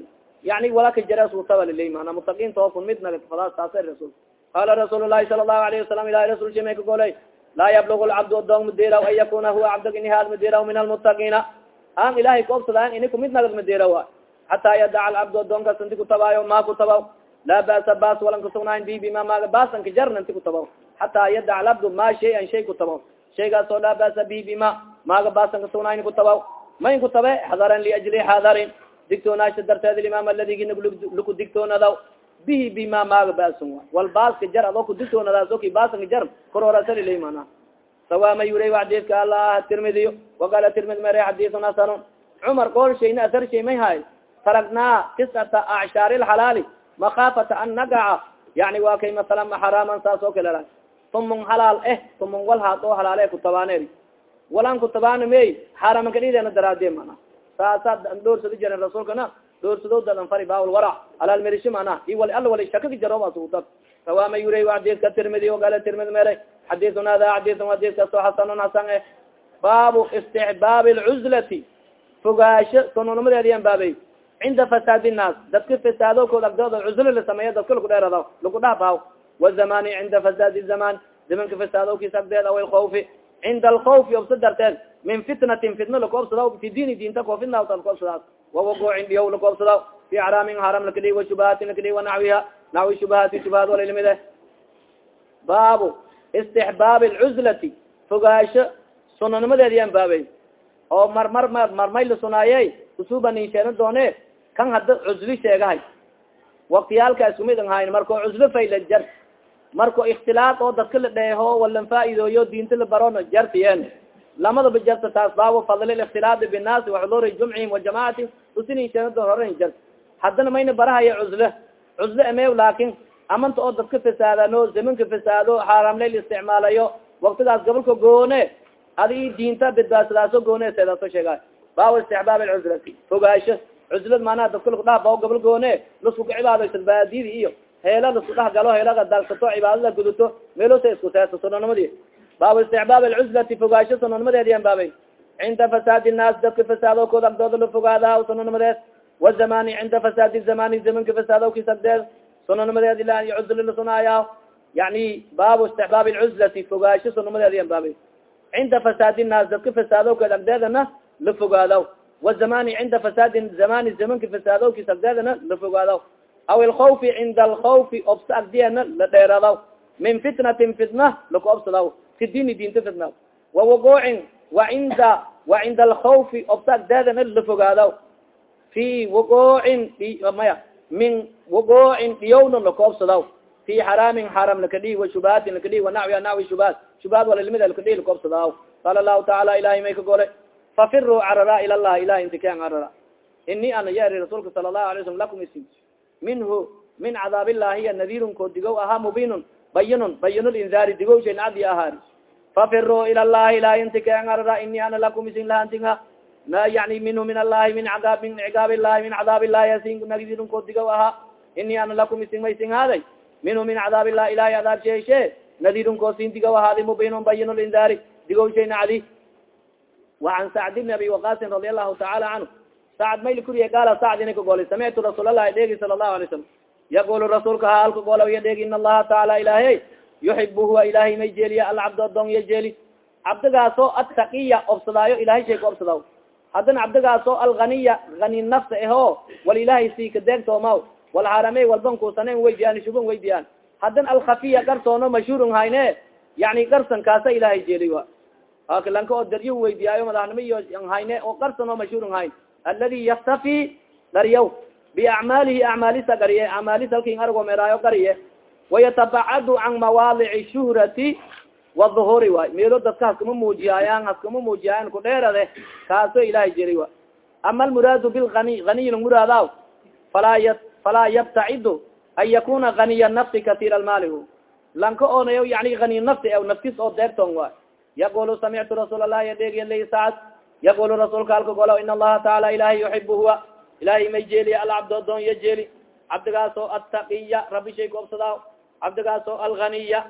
Yani wala ka jara sutabalilay mana mutaqiin tookun mid nagfadaa saasa rasul qala rasuul. Lahi sala allahu alayhi wasalam ilahi rasul shimay ka golay laa yablug lcabd odong madiraw an yakuna huwa cabdag inihaad madiraw min almutaqiina an ilahay koobsadaan ini kumid nagad madirawa xataa yadaca alcabd odonkas inti kutabaayo ma kutabaw laa basa bas walan kasugnayn bi bima maaga basan ka jarna inti kutabaw xataa yadaca alcabdu ma shay an shay kutabaw shaygaas oo laa basa bi bima maaga basan kasugnayn kutabaw mayn kutabe xadaran liajli xadarin digtoonaasha darteed imaam aladigi laku digtoonadaw bihi bima maaga basun wal baaska jar adoo kudigtoonadaas oki baasanka jar kororasalilah mana sawama yura xadiidka allah tirmidiyo waqala tirmidi mere xadiisun hasanun. Cumar kool shayna asar shay may hay taragnaa tiscata acshaari lxalaali makaafata an nagaca. Yani waa kay masalan xaraaman saas oo kale la tumun halaal eh tumun wal haad oo halaale kutabaaneer walan xaaraman kadhideena daraadee mana saasa dhoorsado jaren rasuulkana dhoorsado dadan fari baawal warac alaal merishi mana i wal alla wala shakaka jarobasuuta sawama yura xadiiska tirmidi ogala tirmidi mere xadiisun hada xadiisun xadiiskaasoo xasanun hasan eh baabu istixbaabi lcuzlati fogaasho sununimadeediyan baabey cinda fasaadi nnaas dadka fasaadokooda agdooda cuzlo la sameeya dadka laku dheerada laku dhahbaaw wazamani cinda fasaadi zaman zamanka fasaadowkiisa agdeed aw ilkhawfi cinda alkhawfi obsa darteed min fitnatin fitna lakoobsadaw fi diini diinta koo fitna lakoobsadaas wawagucin dhiyaw lakoobsadaw fi xaraamin haram lakadhi wa shubahatin lakadhi wa naxwiha naxwi shubahaati shubahaad walalimide baabu istixbaab lcuzlati fogaasho sunanimadeediyan baabey oo marmar marmay la sunaaye usuba nin sheegan doone kan hadda cuzli sheegahay waktiyaalka iskumid an hayn marko cuzlo fayla jar marko ikhtilaad oo dadka la dheeho walan faaidooyo diinta la baron jartiyen lamadaba jarta taas baabu fadli ikhtilaadi binaasi waxduri jumcihim sheegan doon horan jar haddana mayna barahaya cuzle. Cuzle emew laakin amanta oo dadka fasaadano zamanka fasaado xaaraamleyl isticmaalayo waktigaas gobolka goone adi diinta badbaadsadaaso goone seedaaso sheega baabu istixbaab alcuzlati. Fogaasho. Cuzlad maanaha dadka laku dhaha bao gobol goone lasku ka cibaadaysad baadidi iyo heela lasku dhex galo heelaga dalsato cibaadada guduto meelosa isku seeso sunanimadi baabu istixbaab alcuzlati fogaasho sunanimadeediyan baabay. Cinda fasaadi nnaas dadka fasaadokooda agdooda la fogaada sunanimadeed wazamani cinda fasaadi zamani zamanka fasaadowkiis agdeed sunanimadeed ila cuzli lasunaaya yani baabu istixbaab alcuzlati fogaasho sunanimadeediyan baabay. Cinda fasaadi nnaas dadka fasaadowkeed agdeedana la fogaadaw. Wazamani cinda fasaadi zamani zamanka fasaadowkiis agdeedana la fogaadaw aw ilkhawfi cinda alkhawfi obsa agdiyana la dheeradaw min fitnatin fitna laku obsadaw fi diini diinta fitna wawagucin wa cinda wa cinda alkhawfi obsa agdeedana la fogaadaw fi wagucin maya min wagucin dhiyowna laku obsadaw fi xaraamin xaram lakadhi wa shubaatin lakadhi wa nawi nawi shubahat shubahat walalimid lakadhi laku obsadaw qaala lahu tacaala ilahay may ka golay fafiruu carara ila lah ilahi inti kan carara ini ana yari rasuulka sala lahu alay slam lakum isi minhu min cadaab illahi nadirun ko digow ahaa mubinun bayinun bayinul inzaari digow shay nacdi ahaari. Fafiruu ila llahi ilahi inti kan carara ini ana lakum isin lahantinha ma yani minhu min allahi min aa min cigaab min cadaab asin nagidinko digaw ahaa. Ini ana lakum ising maysing haaday? Minhu min cadaab illahi cadaab sheeshe nadirunko sin digaw ahaadi mubinun bayin lindaari digow shay nacdi وan sacd bni abi waqasin radi allahu taala canhu sacd mayli kuriye gaala sacd ina kagolay samictu rasuul allahi dheegi sala الlahu alay salam yaqulu rasuulka ha alka gola iya dheegi in allaha taala ilahy yuxib huwa ilahay may jeeliya alcabd adon iya jeeli cabdigaasoo attaqiya obsadaayo ilahay shay ka obsadaw haddana cabdigaasoo alganiya ani nafsa aho wal ilahay si kadeegtooma wal haramey walbankusanen weydiyaan shuban weydiyaan haddana alkhafiya garsoono mashhuurun hayne yani garsan kaasa ilahay jeeli wa lanka oo daryo weydiyaayo madaxnimo iyo hayne oo qarsan oo mashhuurun hayn aladi yaktafi gariyaw biacmaalihi acmaalisa gariye acmaalis halkin argo meraayo gariye wayatabacadu can mawaadici shuhrati waduhuri waay meelo dadka haskama muujiyaayan haskama muujiyaayan kudheerade kaaso ilahay jeri wa ama almuraadu bilani aniy muraadaw falaa falaa yabtacidu an yakuna ganiya nafsi katiir almaali lanka onayo yani ani nafsi naftis oo deerton waay yaqulu samictu rasuul allahi adheegi laysaas yaqulu rasuulka alka golo in allaha taala ilahay yuxib huwa ilahay may jeeliya alcabd adoon ya jeeli cabdigaasoo attaqiya rabi shay koobsadaa cabdigaasoo alganiya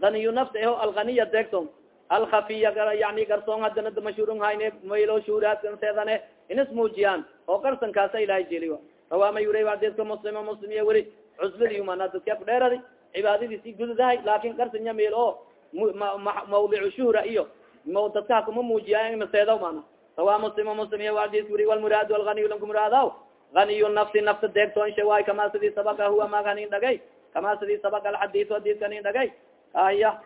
ganiyu nafs aho alganiya deegton alkhafiya yani garsoon hadana mashhuurun hayne maylo shuuraadkanseedane inis muujiyaan oo garsan kaasa ilahay jeeli rawaama yura adedka muslima muslim iya weli cusbadiumana dadka ku dheeradi cibaadadiisi gududahay laakin garsanya meel o mawdicu shuhra iyo dadka hakuma muujiya maseeda mana? Rawa muslim muslim iya adis wuri walmuraad alganiy lanku muraadaw ganiy nafsi nafta deegtoonsha waay kama sidii sabaka huwa maganin dhagay kama sidii sabaka alxadis hadidkanin dhagay aya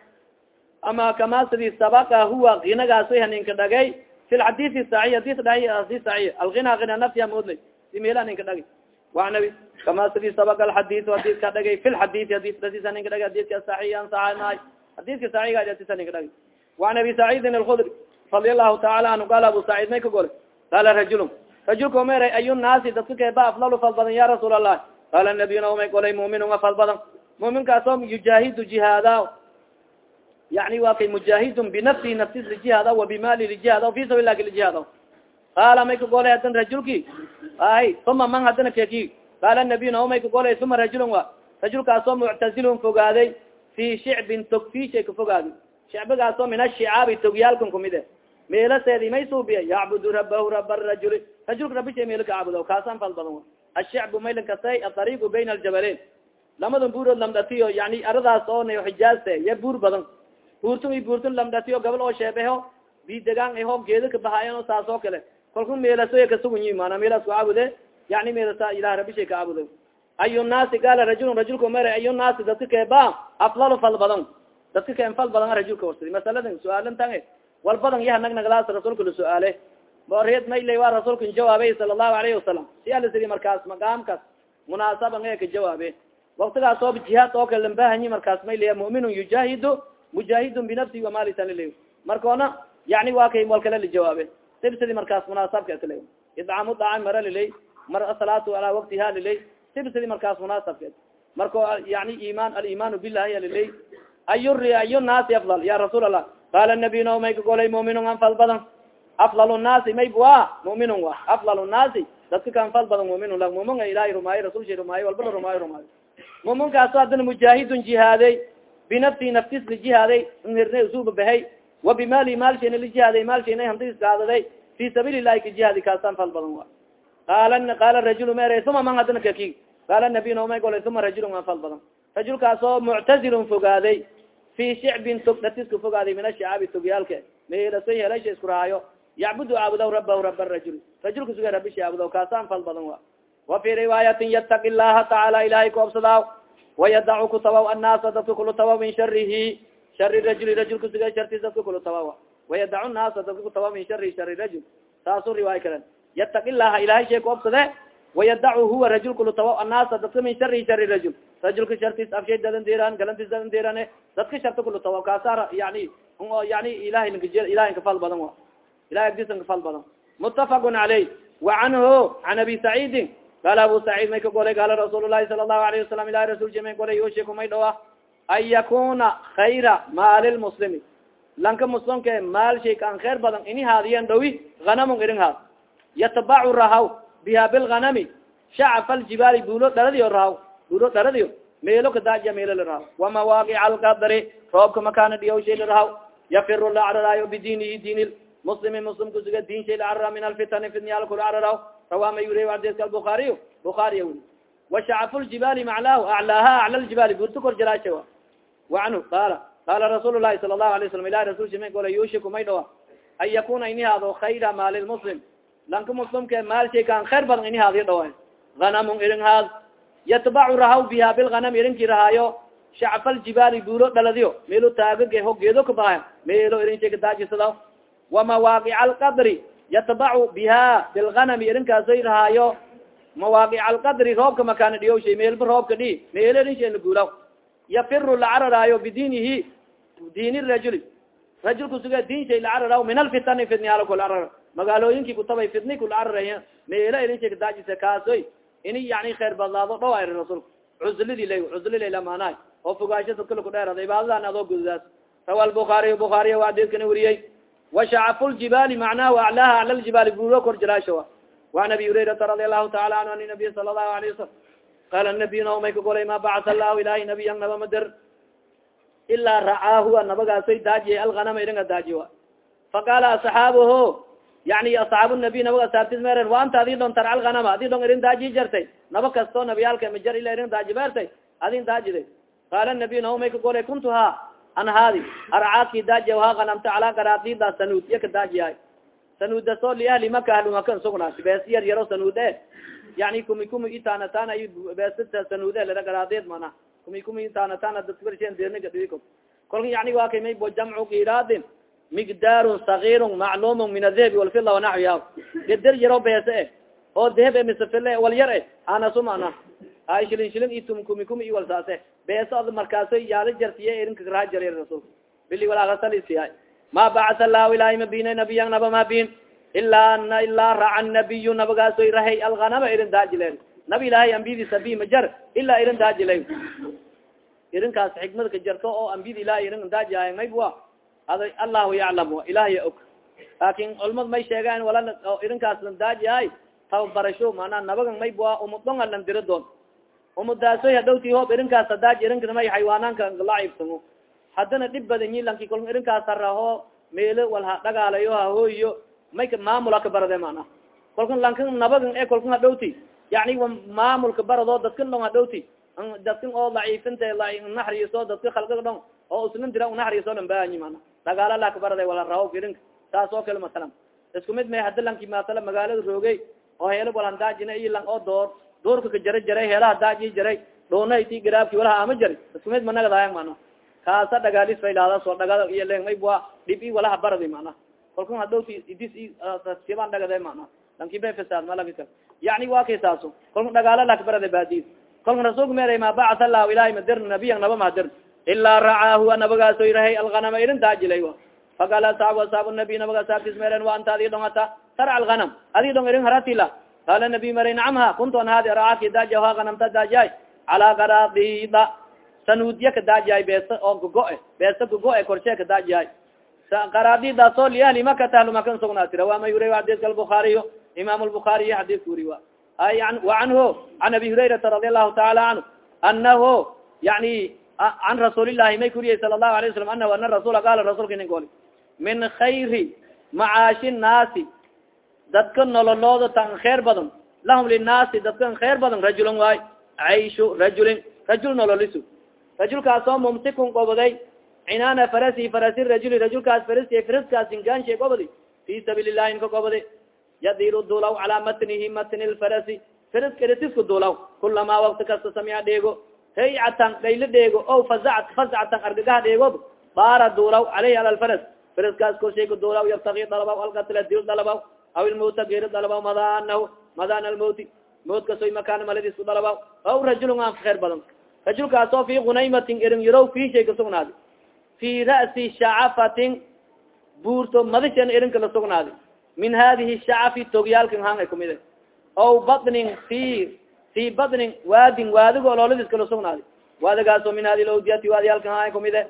ama kama sidii sabaka huwa ginagaas haninka dhagay fi lxadisi saci hadis dha adi saci algina gina nafsiha moodlay si meela ninka dhagay wanabi kama sidii sabaka alxadis hadidka dhagay fi lxadisi hadis haninka dhagay hadiska saci an saamaay hadiska saciga hadis haninka dhagay وan abi sacيidin الkudri radi alahu taala anhu qala abu sacيid may ka gole qala rajul rajulka omera ay naasi dadka keeba aflalu fal badan ya rasuul الlah qala nabiyuna omay golay muminunga fal badan muminkaasoo yujaahidu jihaada yani wa kay mujaahidun binafsihi naftis lijihaada wa bimali lijihaada fi sabil lah lijihaada qala may ka golay hadan rajulki ay uma man hadana keki qala nabiyuna omay ka golay uma rajulun wa rajulkaasoo muctazilun fogaaday fi shicbin tog fishay ka fogaaday shacbigaasoo min ashicaabi togyaalkan kumide meelaseedi may suubiya yacbudu rabahu raba rajuli. Rajulka rabisha meelo ka caabudo. Kaasaan fal badan ashicbu maylan kasay aariiqu bayna aljabaleyn lamadan buurood lamdhatiyo yani aradaas oo nayo xijaaste ya buur badan. Buurtun i buurtun lamdhatiyo gabal oo sheebeho bidegaan aho geeda ka bahaayan saas oo kale. Kalku meelasoya kasugunyi mana meelaas ku caabude yani meelasa ilah rabishay ka caabudo ayu naasi gaala rajulun rajulka mer ayu naasi dadka keeba aflalu fal badan dadka ken fal badan rajulka warsadi masaladan su'aalantan wal badan yaha nag naglaas rasuulka la su'aale. Boreed maylay waa rasuulka jawaabey sala allahu alayhi wasalam si ala sidi markaas maqaamkaas munaasaban ee ka jawaabe. Waktigaas oob jihaad oo kale lambahanyi markaas maylaya muminun yujaahidu mujaahidun binafsihi wamalisanl markoona yani waa kay wal kale la jawaabe. Sib sidi markaas munaasabka atl idcaamu daacam mara lilay mar asalaatu alaa waktiha lilay sib sidi markaas munaasabka marko yani iman aliman bilahi lilay ayuri ayu naasi afdal. Ya rasuul allah qala nabiyna may ka golay muminun an fal badan afdal naasi may bua muminun wa. Afdal naasi dadka kan fal badan muminun. La mumin ilahay rumaayo rasulsha rumaayo walbala rumaayo rumaayo muminkaaso haddana mujaahidun jihaadey binafsihi naftis lijihaaday hirna usuba bahay wa bimali maalshayna lijihaaday maalshayna hamdiiskaadaday fi sabiili lahi kajihaadi kaasaan fal badan wa. Qaala qaala rajul mere uma man haddana kaki qaala nabiyna umay golay uma rajulun an fal badan rajulkaasoo muctazilun fogaaday fi shicbin tog dhatiska fogaaday min ashicaabi togyaalka meelasa helasha isku raayo yacbudu caabudaw rabahu raba rajul rajulka suga rabisha caabudaw kaasaan fal badan wa wa fi riwaayatin yataki llaha tacaala ilahay koobsadaaw wayadacu kutawaw annaasa dadka kula tawaw min sharihi shari rajuli rajulka suga shartis dadka kula tawawa wayadacu naasa dadka kutawaw min sharihi shari rajul saasu riwaaya kalen yataki llaha وayadac huwa rajulka lutawa anaasa dadka min shari shari rajul rajulka shartis afshay dadan deeraan galantis dadan deeraan dadka sharta kulutawa kaasa yani yani ilahay ilahay kafal badan wa ilahay agdisan kafal badan mutafaqun caleyh wacanhu can abi saciidin qala abu saciid may ka golay qaala rasuul lahi sala allahu alayhi wasalam ilahi rasul ji may golay yushiku may dhawa an yakuna khayra maalilmuslimi lanka muslimka maal shayka an khayr badan ini haadiyan dhawi hanamon irin haad yatabacu rahaw biha bilganami shacfa aljibaali buulo dharadiyo rahaw buulo dharadiyo meelo kadaajiya meelo la rahaw wamawaaqic alqadri roobka makaana dhiyaw shay la rahaw yafiru la cararaayo bidinihi diin muslimi muslim kusuga diin shay la carara min alfitani fitniyal kula cararaw rawama yuriy adeska albukaariy bukaariya wuri washacfu ljibaali maclaahu aclaaha acla ljibaali buurta kor jalaasha waanhu qaala qaala rasuul lahi sala lahu alay slam ilahi rasul shima gole yushiku may dhawa an yakuna ini haado khayra maali lmuslim lanka muslimka maal shay kaan khayr badan ini haadiyo dhawa hanamun irin haad yatbacu rahaw biha bilganam irinki rahaayo shacfa ljibaali buuro dhaladiyo meelo taagage ho geedo kabaha meelo irin shay kadaajisada wamawaaqic alqadri yatbacu biha bilganami irinkaasay rahaayo mawaaqic alqadri roobka makaana dhiyo shay meelba roobka dhi meelo irin shay lagulaw yafiru lacararaayo bidinihi diin rajuli rajulka suga diin shay lacararaw min alfitani fitniyaala kulacarar magaalooyinki kutabay fitni kulacararaya meelo irin shay kadaajisa kaasoy ini yani khayr badlaado dhaw ari rasuulka cuzlidi la cuzli laylamanaay oo fogaashada kala ku dheerada ibaadadan adoo gududaas rawa lbukaariy bukaariy waa adeskana weriyey washacafu ljibaali macnahu aclaaha acla ljibaali buuro kor jiraashawa waan abi hurayrata radi allahu taala anhu an nabiy sala allahu alayh wasalam qaala nabiy naomay ka golay ma bacata allahu ilahi nabiyan naba mader ilaa racaahu nabagaasay daajiye alganama idinga daajiwa faqaala asxaabuhu yani asxaab nabiy nabaga asaabtis meren wa anta adi dhon tarca alganama adi dhon irin daaji jartay. Naba kasto nabiyaalka majar ila irin daaji beertay adin daajide qaala nabiy naomay ka golay kuntu ha an haadi arcaadki daaji ha ganamta calaa garaadida sanuud iya ka daajiyahay sanuuda so liahli maka ahlu maka sugnaasi bees yar yaro sanuude yani kumi kumi itanatan ay beesita sanuude lera garaadeed mana. Kumi kumi itanatan dadkarshen dirniga dhiko kolka yani waa kay jamcu kiraadin migdaarun sagirun maclumun min adehebi walfila wanaxwiha gader yaro beese e oo deheb e misefile wal yar e anasu mana ay shilin shilin itum kumi kumi i walsaase beese od markaaso yaalla jartiye irinka karaa jara rasulka bili walaasalisiya ma bacata allahu ilahi mabina nabiyan naba mabin ilaa ana ilaa raca nabiyu nabagaasoy rahay alganama irin daajilen nabi ilahay ambiyadiisa bi majar ilaa irin daajilay irinkaas xikmad ka jarto oo ambiyada ilahay irin daajihay maybwa ada allahu yaclam ilahiya og laakin culmad may sheegaan wala irinkaas lan daajihay tababarasho manaa nabagan maybwa umudonga lan dira doon. Umudaasoy hadhowti hoob irinkaas hadaaji irinkamay xaywaanaanka laciibsamo haddana dhib badan yi lanki kol irinkaas haraho meelo wal ha dhagaalayo hahooyo may maamula ka barade mana kolkan lankan nabagan e kolkan hadhowti yani maamulka barado dadkan dhong hadhowti dadkan oo laciifinta naxriiso dadka khalqiga dhong oo usnan dira naxriiso dhan baanyi mana dagaala la ka barade wala raho irinka taas oo kale masalan. Isku mid may haddi lanki masala magaalada roogey oo heelo walan daajina iyo lang oo door doorka ka jara jaray heelaha daaji jaray dhoona ti garaabki walaha ama jari. Isku mid managadaaya mana kaasa dhagaalis faylada soo dhagada iyo lengmayba dhib i walaha baradi mana kolkan hadhowti idis siban dhagade mana lanki ba fasaad malaka yani waa kay saaso kolkan dhagaala laka barade baadi kolkan rasulka meeray ma bacata allahu ilahi madir nabiyan naba madir ilaa racaahu nabagaaso irahay alganama irin daajilay wa faqala asaabu asaabu nabi nabaga asaabtis meeren wa anta adi dhongata tarca alganam adi dhong irin haratila qaala nabi maray nacamha kuntu an hadi racaaki daaja ha ganamta daajay calaa garaadida sanuudya ka daajiyahay beesa oo gogo-e beesa gogo-e korshee ka daajiyahay qaraadidaasoo liahli maka sugnaatira wama yura xadiska albukaariyo imam lbukaariy xadiska wuri wa ay wa canhu an abi hurayrata radi taala canhu anahu yani can rasuulillahi may kuriyay sala allahu alayه wasalam anahu ana rasula qaala rasulka inin goli min khayri macaashi nnaasi dadka nololooda tan kheer badan lahum linaasi dadkan kheer badan rajulun waay cayshu rajulin rajul nololisu rajulkaasoo mumsikun goboday cinaana farasi farasi rajuli rajulkaas faras faraskaas inganshe gobodi fi sabiili llahi inka gobodi yadiru dulaw calaa matnihi matni lfarasi faraska rasisku dulaw kulamaa wakti kasta samiya dheego haycatan dhaylo dheego o fazac fazcatan argagaha dheegob baara dulaw caleyhi ala lfaras faraskaas korshayka dulaw yabtagi dalabaw alkatla dil dalabaw aw ilmawta geeri dalabaw madanahu madana almawti mawtkasoy makaana maladisku dalabaw aw rajulun aan kheer badan rajulkaasoo fi gunaymatin erin yarow fi shay kasugnaadi fi ra'si shacafatin buurto madishan erinka la sugnaadi min hadihi shacafi togyaalkan hang ay kumide aw batnin fi fi batnin waadin waadigo ololadiska la sugnaadi waadigaasoo min hadi lawdiyati waadiyaalkan hang ay kumide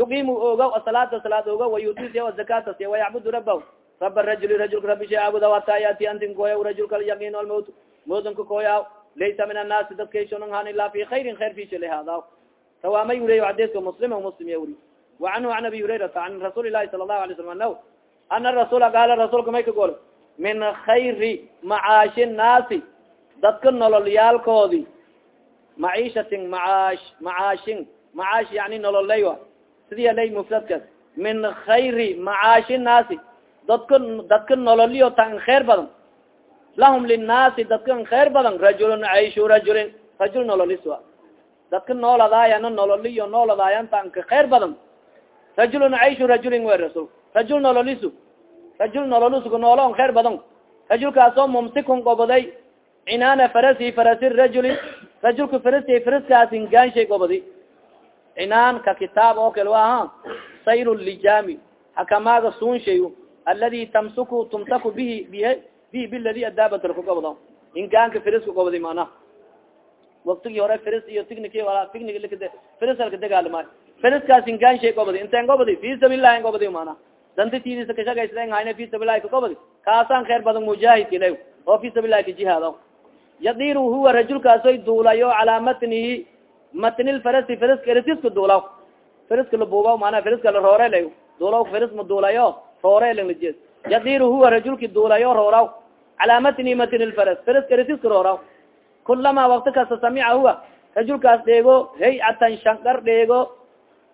yuqimu ogaw asalaata salaad ogaw wayuti zakata siya wayacbudu rabahu raba rajuli rajulka rabi shay aabuda hata yaati antin koya rajulka yaqiin almawt mawdanka koya laysa min annaasi dadkayshonang han ila fi khayrin khayr fi shale hada tawaamay wuriy xadiska muslim muslim ya wuri wacanhu an abi hurayrata an rasuuli lahi sala lahu alay slam anahu ana rasuula qaala rasuulka may ka gol min khayri macaashi nnaasi dadka nololyaalkoodi. Maciishatin macaash macaashin macaash yani nololay wa. Sidii alay mufradkas min khayri macaashi nnaasi dadka dadka nololyo tan khayr badan. Lahum linnaasi dadka khayr badan. Rajulun caishu rajulin. Rajul nololis dadka nooladaayana nololiyo nooladaayan tanka khayr badan. Rajulun caishu rajulin we rasul. Rajul nololisu. Rajul nololisuka noolon khayr badan. Rajulkaasoo mumsikun goboday cinaana farasi farasi rajuli rajulka farasi faraskaasin gaanshay gobodi cinaan ka kitaab oo kale waaha sayr lijaami hakamaaga suunshay aladi tamsuku tumsaku bihi bihi bihi biladi adaabatalka gobdo ingaanka faraska gobodi mana waktigi hore faris iyo tignik tignig farisalka degaalima fariskaas ingaanshay gobodi inten gobodi fi sabillahi gobodi mana danta tidisa kashagaysden hayne fi sabilahi ka gobodi kaasaan khayr badan mujaahidka oo fi sabilahi kajihaado yadiru huwa rajulkaasoy duulayo calaa matnihi matni lfarasi fariska erisiska duulaw. Fariska labuuba mana fariska la roorelay duulaw faris ma duulayo roorelanglajeed yadiru huwa rajulki duulayo rooraw. Calaa matni matni lfaras fariska erisiska rooraw. Kulama wakti kasta samica huwa rajulkaas dheego haycatan shankar dheego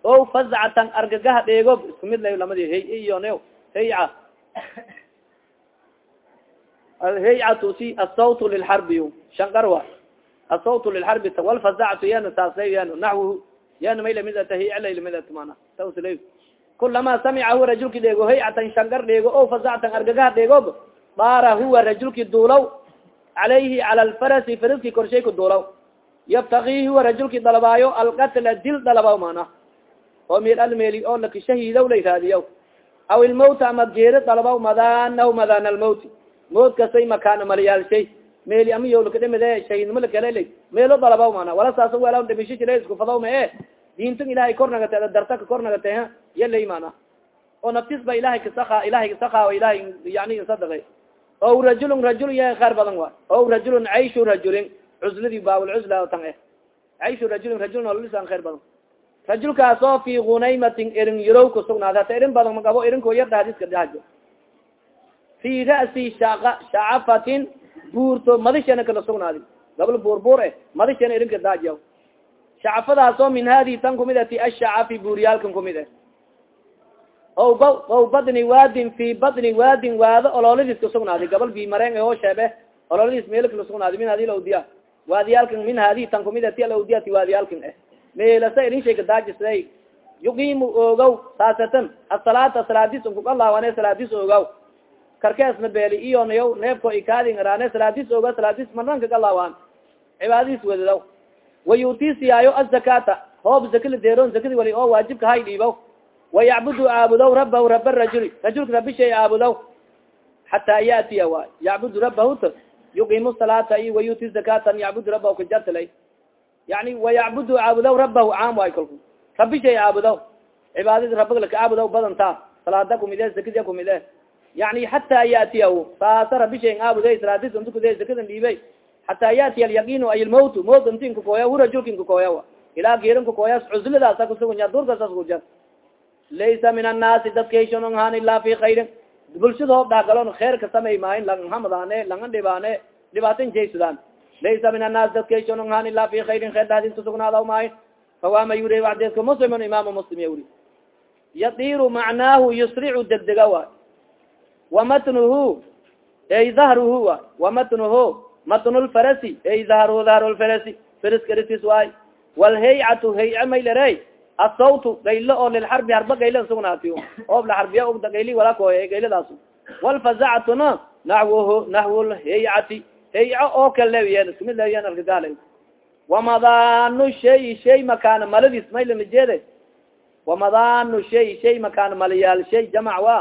o fazcatan argagaha dheego isku mid lay lamadi hay iyon hayca haycatu si asawt lilxarbi shankar wa asawt lilxarbi walfazactu yana saasay yan naxwu yana may lamidata hayclay lamidata mana sasla kulama samica huwa rajulki dheego haycatan shankar dheego o fazcatan argagaha dheego daara huwa rajulki duulaw calayhi cala alfarasi faraski korshay ku duulaw yabtaki huwa rajulki dalabaayo alqatla dil dalabaw mana oo meel almeeli oo laki shahiidaw lay raadiyaw aw ilmawta ama geeri dalabaw madanaw madana almawti mawt kasay makaana malayaalshay meeli ama yo lakadhimide shahiidnimo lakalelay meelo dalabaw mana wala saasa wela dhimisho jira isku fadaw ma e diintan ilahay kor nagate dartaka kor nagate yalay mana oo naftis ba ilahay kasaka ilahay kasaka ilahay yani insadaqay o rajulun rajul ya khayr badan wa o rajulun caishu rajulin cuzladi baawlcuzla tan eh. Caishu rajulin rajul nololisan khayr badan. Rajulkaas oo fi gunaymatin erin yarow kasugnaad hata erin badan magabo erinko yarda hadiska dhahajo fi ra'si shacafatin buurto madishana kala sugnaadi gabal buur buur eh madishana erinka daajiya shacafadaas oo min hadi tan kumid ati ashacafi buuriyaalkan kumid eh o b o badni waadin fi badni waadin waado ololadiis kasugnaadi gabal bi mareen oo sheebe ololadiis meel kalasugnaadi min hadi lawdiya waadiyaalkan min hadi tan kumid ati alawdiyati waadiyaalkan eh meelasa irin shay kadaajisday yuqimu ogaw saasatan asalaata salaadis unkukalawane salaadis ogaw karkeesna beeli iyo nayaw neefko ikaadin araane salaadis oga salaadis maranka kalawaan cibaadadiis wedadaw wayutisiyaayo azakata hoob zakala deeron zakadi wali oo waajibka hay dhiibaw wayacbudu aabudaw rabahu raba rajuli rajulka rabi shay xataa yatiya waay yacbudu rabahu t yuqimu salaata i wayuti zakatan yacbudu rabahu kajartalay yani wayacbudu aabudaw rabahu caam waay kalku rabi shay aabudaw. Cibaadadi rabag laka aabudaw badanta salaada kumide zakada kumide yani xataa yatiya saasa rabi shay aabuday salaadis untukude zakadan dhiibay xataa yatiya alyaqin ay lmawt mawt intin kakoya hu rajulkin kakoya ilaa geerin kakoyas cuzladaasa kusugunya durkasaas kujar laysa min annaasi dadkayshon han ilaa fi khayrin bulshada hoob dhahgalon khair ka samay maahin langhamadane langan dhibaane dhibaatin jaysudaan laysa min annaasi dadkayshon han ilaa fi khayrin khair dahdin kusugnaadaw maahin fawama yuri wacdeedka muslimun imaamu muslim yuri. Yadiru macnaahu yusricu degdega wa wamatnuhu ey dahruhu wa wamatnuhu matnu lfarasi ey dahruhu dahru lfarasi faraska risis waay walhaycatu hayca maylere asawtu gaylo oo lilxarbi harba gayla sugnaatiyo oob la xarbiya ogda gayli wala koy gayladaas walfazactuna naxwhu naxwu lhaycati hayco oo kale leeyen iskumid leeyen argagaala wamadanu shay shay makaana maladiis maylana jeede wamadanu shay shay makaana malayaal shay jamac wa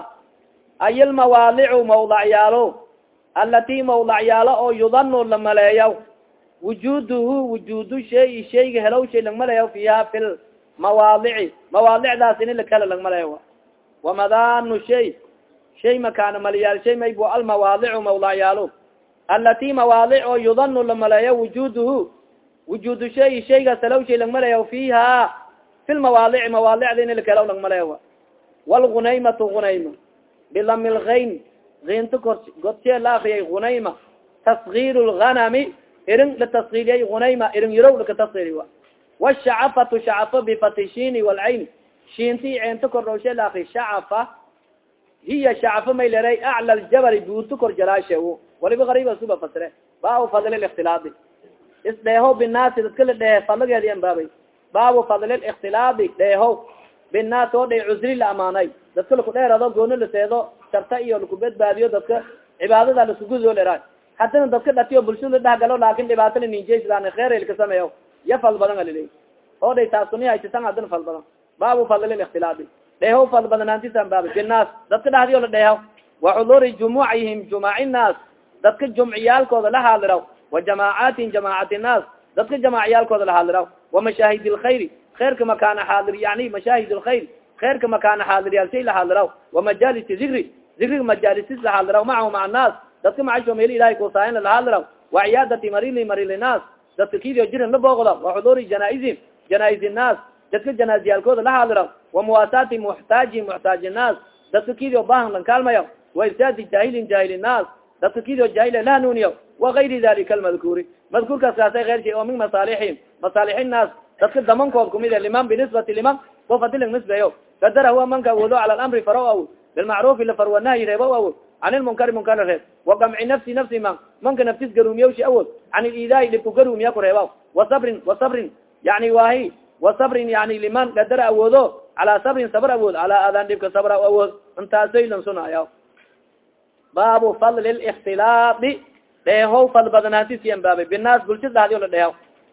ay lmawaadicu mawdacyaalo alati mawdacyaalo oo yudanu la maleeyaw. Wujuduhu wujudu shay shayga helow shay lang maleeyaw fiha fil mawaadici mawaadicdaas ini lakala langmalay wamadanu shay shay makaana maliyaal shay maybu almawaadicu mawlacyaalo alati mawaadic oo yudanu lamaleeyo wujuduhu wujudu shay shayga salow shay langmalayo fiha fi lmawaadici mawaadicda ini lakala langmalayo walgunaymatu gunayma bilami lgayn gaynta kor godshee la akriyay gunayma tasgir lganami irin latasgiriyay gunayma irin yarow lakatasgiri wa washacafatu shacafo bifatishini walcayn shinti ceento kordhowshe la akri shacafa hiya shacafo may leray acla ljabali buurto kor jalaashe waliba gariba suba fasire baabu fadli lkhtilaadi isdheeho binaasi dadka la dhehe fadligeedi anbaabay baabu fadli lkhtilaadi dheeho binaas oo dhe cusri la amaanay dadka laku dheerado gooni laseedo sharta iyo laku badbaadiyo dadka cibaadada laskugudo lera hadina dadka dhatiyo bulshada dhahgalo laakin dhibaatana ninjaysadaan kheer ilka sameeyo. Ya fal badan alile oo dhay taasuni haysitan hadina fal badan. Baabu fadli lkhtilaadi dheeho fal badanaantisan baaba binaas dadka dhahdiyo la dheeho waxuduri jumucihim jumaaci naas. Dadka jumciyaalkooda la haadiraw wa jamaacatin jamaacati naas. Dadka jamaaciyaalkooda la haadiraw wa mashaahid lkhayri khayrka makaana xaadir yani mashaahid lkhayr khayrka makaana xaadiriyaalshay la haadiraw wa majalis zikri zikriga majaalisis la haadiraw macahu maca naas dadka macasho meel ilahay kusaayan la haadiraw wa ciyaadati marili marili naas dadka kidio jirin la booqda wa xuduri janaaizim janaa'iz naas dadka janaaziyaalkooda la haadiraw wa muwaasaati muxtaaji muxtaaji naas dadka kidio baahan lan kaalmayo wa irsaadi jaahilin jaahili naas dadka kidio jaahil la hanuuniyo وagayri dalika almadkuuri madkuurkaas kaasay keer shay oo min masaalixihim masaalixi naas dadka damankood kumid liman binisbati liman of adi lang nisbeyo kadara huwa manka awoodo cala lamri faro awood bilmacrufi lafar wanahyi reebo awood can ilmunkari munkara reeb wagamci nafsi nafsi man manka naftis garuumiyawshi awood can ilidaai dhibku garuumiya ku reeba wasabrin wasabrin yani wahi. Wasabrin yani liman. Kadara awoodo calaa sabrin sabr awood calaa adan dhibka sabra awood intaasay lan sunaya baabu fadli lkhtilaadi dheehow fal badanaantisiyan baabay binaas bulshada dhahdiyo la dheeho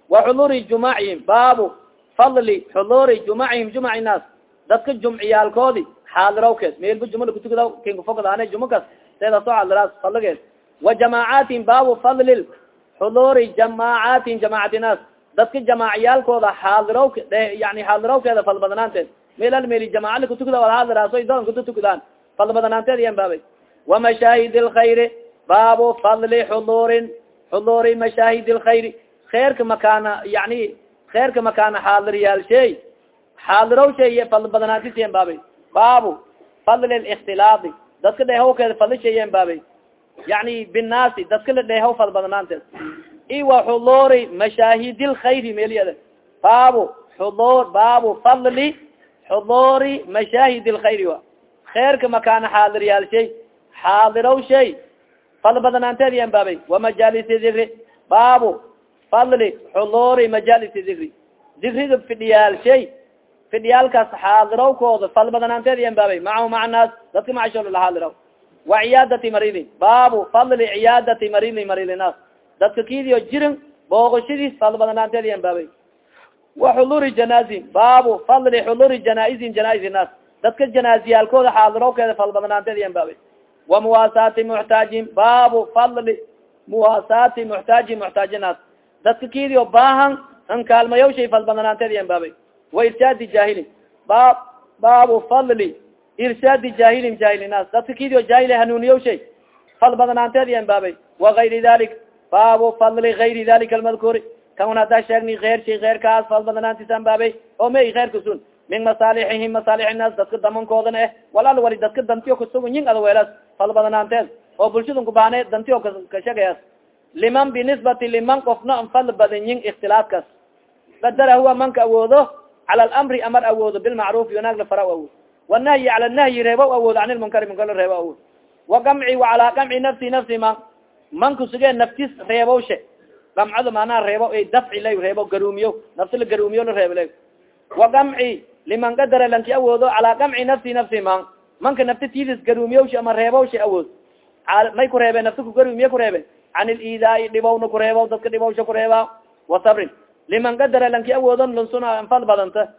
wa xuduri jumacihim baabu fadli xuduri jumacihim jumaci naas. Dadka jumciyaalkoodi xaadirawkeed meelba jumala kutukada kinkufogadaane jumakas seeda soo xaadiraas fadligeed. Wa jamaacatin baabu fadli xuduri jamaacatin jamaacati naas. Dadka jamaaciyaalkooda xaadirawk yani xaadirawkeeda fal badanaanteed. Meel al meeli jamacali kutukada wal xaadiraaso dadan kututukadaan fal badanaanteed iyan baabay. Wa mashaahid lkhayri baabu fadli xuduurin xuduuri mashaahid lkhayri kheerka makaana yani kheerka makaana xaadiriyaalshay xaadiraw shay fadli badanaantisiyan baabay baabu fadli lkhtilaadi dadka dheehawkeeda fadli shayen baabay yani binaasi dadka la dheehaw fadli badanaanteed i wa xuduuri mashaahid lkhayri meeliyada baabu xudur baabu fadli xuduuri mashaahid lkhayri wa kheerka makaana xaadiriyaalshay xaadiraw shay fadli badanaanteed yan baabay wa majalisi dikri baabu fadli xuduuri majalisi dikri. Dikriga fidhiyaalshay fidhiyaalkaas xaadirawkooda fadli badanaanteed yan baabay macahu maca naas dadka macashooda la xaadiraw wa ciyaadati marili baabu fadli ciyaadati marili marili naas. Dadka kidiyo jirin booqashadiis fadli badanaanteed yan baabay wa xuduri janaazin baabu fadli xuduri janaaizin janaa'izi naas. Dadka janaaziyaalkooda xaadirawkeeda fadli badanaanteed yan baabay wa muwaasaati muxtaajin. Baabu fadli muwaasaati muxtaaji muxtaaji dadka kidiyo baahan an kaalmayaw shay fadli badanaanteed yan baabay. Wa irsaadi jaahilin. Ba baabu fadli irsaadi jaahilin jaahili naas. Dadka kidiyo jaahil hanuuniyaw shay fadli badanaanteed yan baabay. Wagayri dalik baabu fadli gayri dalika almadkuuri. Kan hadaa sheegni eyr shay eyrkaas fadli badanaantisan baabay. Oo may eyrkasun min masaalixihim masaalix naas dadka damankoodana eh. Walal wali dadka dantiyo kasugan yin adaweelas fadli badanaanteed oo bulshada kubaane dantiyo kashagayaas liman binisbati liman qofna an fadli badan yin ikhtilaafkaas. Qadara huwa manka awoodo cala alamri amar awoodo bilmacrufi wanaag la fara awood wanahyi cala nahyi reebo awoodo can ilmunkari munkar reebo awood wa gamci wa calaa gamci nafsi nafsi man manku sugee naftis reebowshe gamcada maanaa reebo dafci lay reebo garuumiyo nafsi la garuumiyo la reebo lay wa gamci liman qadara lanki awoodo calaa gamci nafsi nafsi man manka nafti tidis garuumiyowshe ama reebowshe awood may ku reebe nafti kugaruumiye ku reebe can ilidaai dhibowna ku reebo dadka dhibowsha ku reeba wa sabrin. Liman qadara lanki awoodo lunsuna anfal badanta.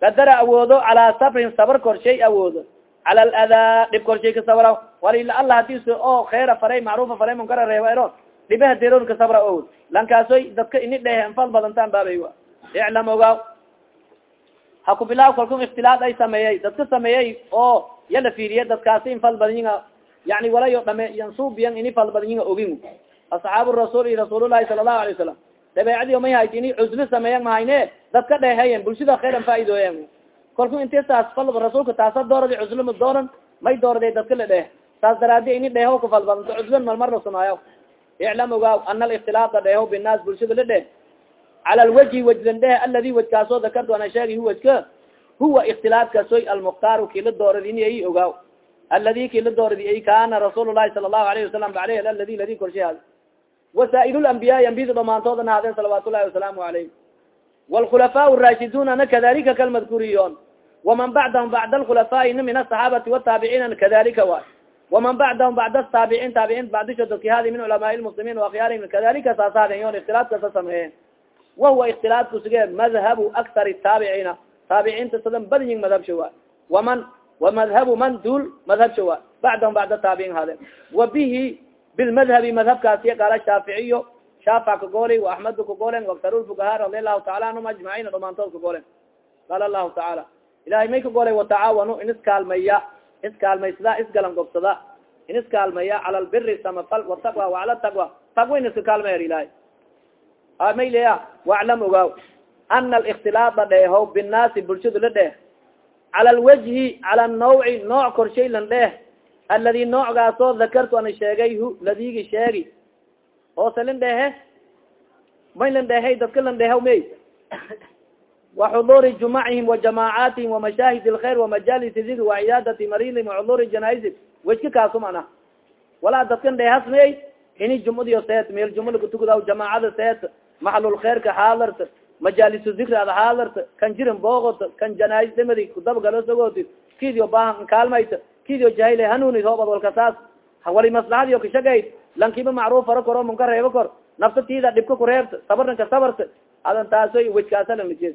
Qadara awoodo calaa sabrin sabar korshay awoodo. Cala aladaa dhib korshay ka sabra. Walila alla hadis oo kheera faray macrufa faray munkara reebo ero dhibaha deron ka sabra awood lankaasoy dadka ini dhehe anfal badantaan baabay iclam ogaa haku bilaaw kalku ikhtilaad ay sameeyey. Dadka sameeyey oo yala fiiriye dadkaasi in fal badanyinga yani walayo dhame yansubiyan ini fal badanyinga ogin asxaabu rasuul i rasuulullahi sala allahu alay wasalam dabeecadii may hayt ini cuslo sameeyan mahayne dadka dheeheyen bulshada khayran faaidooyen kalku inti taas fal rasuulka taasa dooradi cusloma dooran may doorade dadka la dheeh saas daraadi ini dheeho ka falbadnto cuslan malmar la samaayo iclam ogaaw ana alikhtilaata dheeho binaas bulshada la dheh cala lwajhi wajlan dheh aladi wajkaasoo dakartu ana sheegi hu wajka huwa ikhtilaafkasoy almuktaaru kila dooradi ini ay ogaaw aladi kila dooradi ay kana rasuul sala allahu alayhi wasalam aleyh aladi ladi korshahaad wasaail lambiyaai ambiyada dhamaantoodana haadeen salawaat llahi wasalaamu alayh wlkhulafaa rashidunana kadalika kalmadkuriyon waman bacdahum bacd alkhulafaaina min asaxaabati wataabiciina kadalika waay waman bacdahum bacd taabiciin taabiciin bacdisho dadki hadi min culamaai lmuslimiin waakyaarihim kadalika saasaaden yon ikhtilaafkasa sameeye wahuwa ikhtilaafku sige madhabu aktari taabiciina taabiciinta sadan badyin madhabsha waay waman wamadhabu man duul madhabsha waay bacdahum bacda taabiciin haden wa bihi bilmadhabi madhabkaasiy qaala shaaficiyo shaafac kagoolay waaxmedu kagolen waktar lfukaha radi lahu taala anhum ajmaciin dhamaantood kagolen qaala lahu tacaala ilahay may kagoolay watacaawanu in iskaalmaya iskaalmaysada isgalan gobsada in iskaalmaya cala lbiri samafal wataqwa wacala taqwa taqwa in iska kaalmayar ilahay may leya waclam ogaaw ana alikhtilaada dheeho binnaasi bulshada la dheeh cala lwajhi cala nawci nooc korshay lan dheeh aladi noocgaasoo dakartu ana sheegay hu ladigi sheegi oose lin dheehe may lan dheehay dadka lan dheehaw may waxuduuri jumacihim wajamaacaatihim wamashaahid lkhair wamajalisi dikr waciyaadati marilihim waxuduuri janaaizim wejka kaasum ana walaa dadkan dheehas may ini jumadiyo seet meel juma lakatukadaw jamaacada seet maxalulkhairka xaalarta majaalisu dikri ada xaalarta kan jirin boogota kan janaais dhimadi kudabagalo sogooti kidio baahan kaalmayta kidio jahil hanuni hoobad walkasaas wali maslaxadiyo kashagayd lankiba macruuf faro koro munka reebo kor. Nafta tida dhibka kureebta sabarnanka sabarta adan taasoy wejkaasalanajed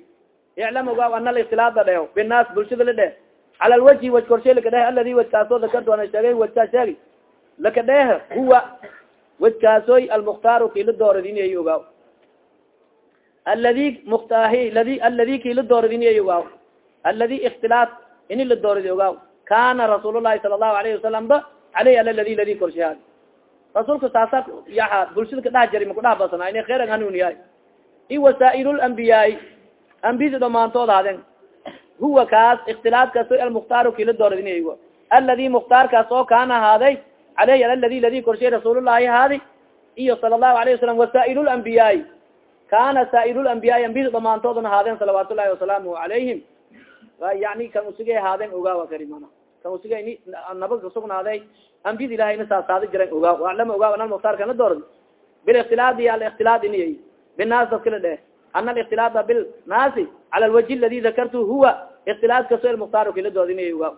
iclam ogaaw ana alikhtilaada dheho binaas bulshada la dheh cala lwajhi waj korshe laka dheh aladi wajkaasoo dakartu ana sheegay wajkaa sheegi laka dheeh huwa wajkaasoy almukhtaaru kila dooradiniyay ogaaw aladi muktahi ladi aladi kila dooradiniyay ogaaw aladi ikhtilaaf ini la dooradi ogaaw kana rasuul lahi sala allahu alayhi wasalam ba aleyh ala ladi ladi korshahaad rasuulka saasa yaa bulshada kadhax jari makudhax basana ina kheyran hanuniyahay i wasaail lambiyaai ambiyada dhamaantood haden huwa kaas ikhtilaafkaas almukhtaaru kila dooradinay aladi mukhtaarkaas oo kaana ahaaday aleyh ala ladi ladi korshay rasuulullahi haadi iyo sala allahu alayh wasalam wasaail lambiyaai kana saail lambiyaai ambiyada dhamaantoodna haadeen salawaat llahi wasalaamu alayhim yani kan usigay haadeen ogaawa karimana kan usiga ini nabad kasugnaaday ambiyada ilahayna saasaada jiran ogaaw alama ogaaw ana mukhtaar kana doorad bilikhtilaadi alikhtilaad iniyay binaas dadkala dheh. Ana alikhtilaada bilnaasi cala lwaji ladi dakartu huwa ikhtilaadkaso ilmukhtaar kila doorad iniyay ogaaw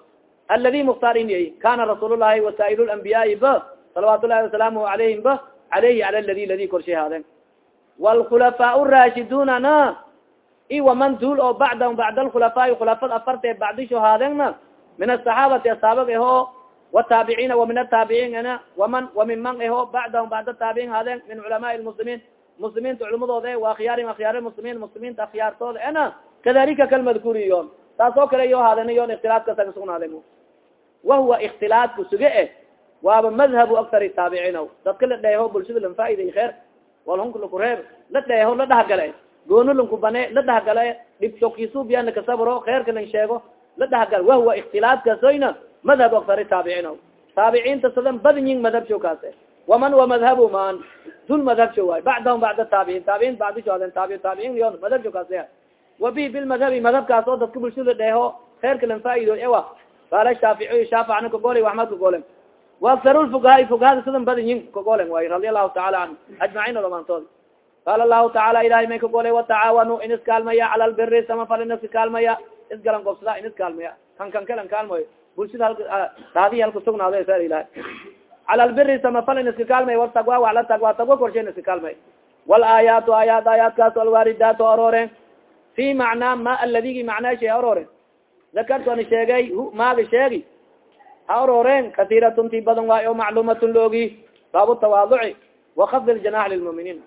aladi mukhtaar iniyay kana rasuul llahi wasaail lambiyaai ba salawaat llahi wasalaamu alayhim ba aleyhi ala ladi ladi korshay haadeen wlkhulafaa rashidunana i waman duul oo bacdahum bacd alkhulafaai khulafad afarte bacdisho haadeenna min asaxaabati asaabag eho wataabiciina wamin ataabiciin waman wamin man eho bacdahum bacda taabiciin haadeen min culamaai lmuslimiin muslimiinta culmadooda wa akhyaarihim akhyaar muslimiin muslimiinta akhyaartooda ena kadalika kalmadkuriyon taas oo kale iyo haadeen yon ikhtilaafkasa kasugnaadeen wahuwa ikhtilaafku suge eh waaba madhabu aktari taabiciin dadka la dheeho bulshada lan faa'iday kheer walhunka lakureeb la dheeho la dhahgale goono lanku bane la dhahgale dhibsokisubiyan lakasabro kheerka lan sheego la dhahgal wahuwa ikhtilaafkasoyna madhab aktari taabiciin taabiciinta sadan badyin madhabsho kaase. Waman wa madhabu man? Dul madhabsho waay. Bacdahum bacda taabiciin taabiciin bacdisho aden taabi taabiciin yon madhabsho kaase wa bi bilmadhabi madhabkaas oo dadka bulshada dheeho kheerka lan faa'ido ewa qaala shaaficiy shaafacna kagole axmed kagole waaktar lfukahaai fukahada sidan badinyin kagolen way radia allahu taala canhu ajmaciin dhamaantood qaala lahu tacaala ilahay may kagolay watacaawanu in iskaalmaya cala lbiri samafal in iska kaalmaya isgalan gobsada in iskaalmaya kan kan kalan kaalmayo bulshada daadihi halka sugnaado sa ilahay cala lbiri samafal in iska kaalmaya watagwa wala tagwa tagwa korshe in iska kaalmay. Walaayaatu aayaat aayaadkaas alwaaridaat o aroore. Fi macnaa ma aladigi macnaa shay aroore. Dakartu ana sheegay maaga sheegi. Ha arooreen kasiiratun ti badan waay o macluumatun loogi. Baabu tawaaduci wakafd ljanax lilmuminiin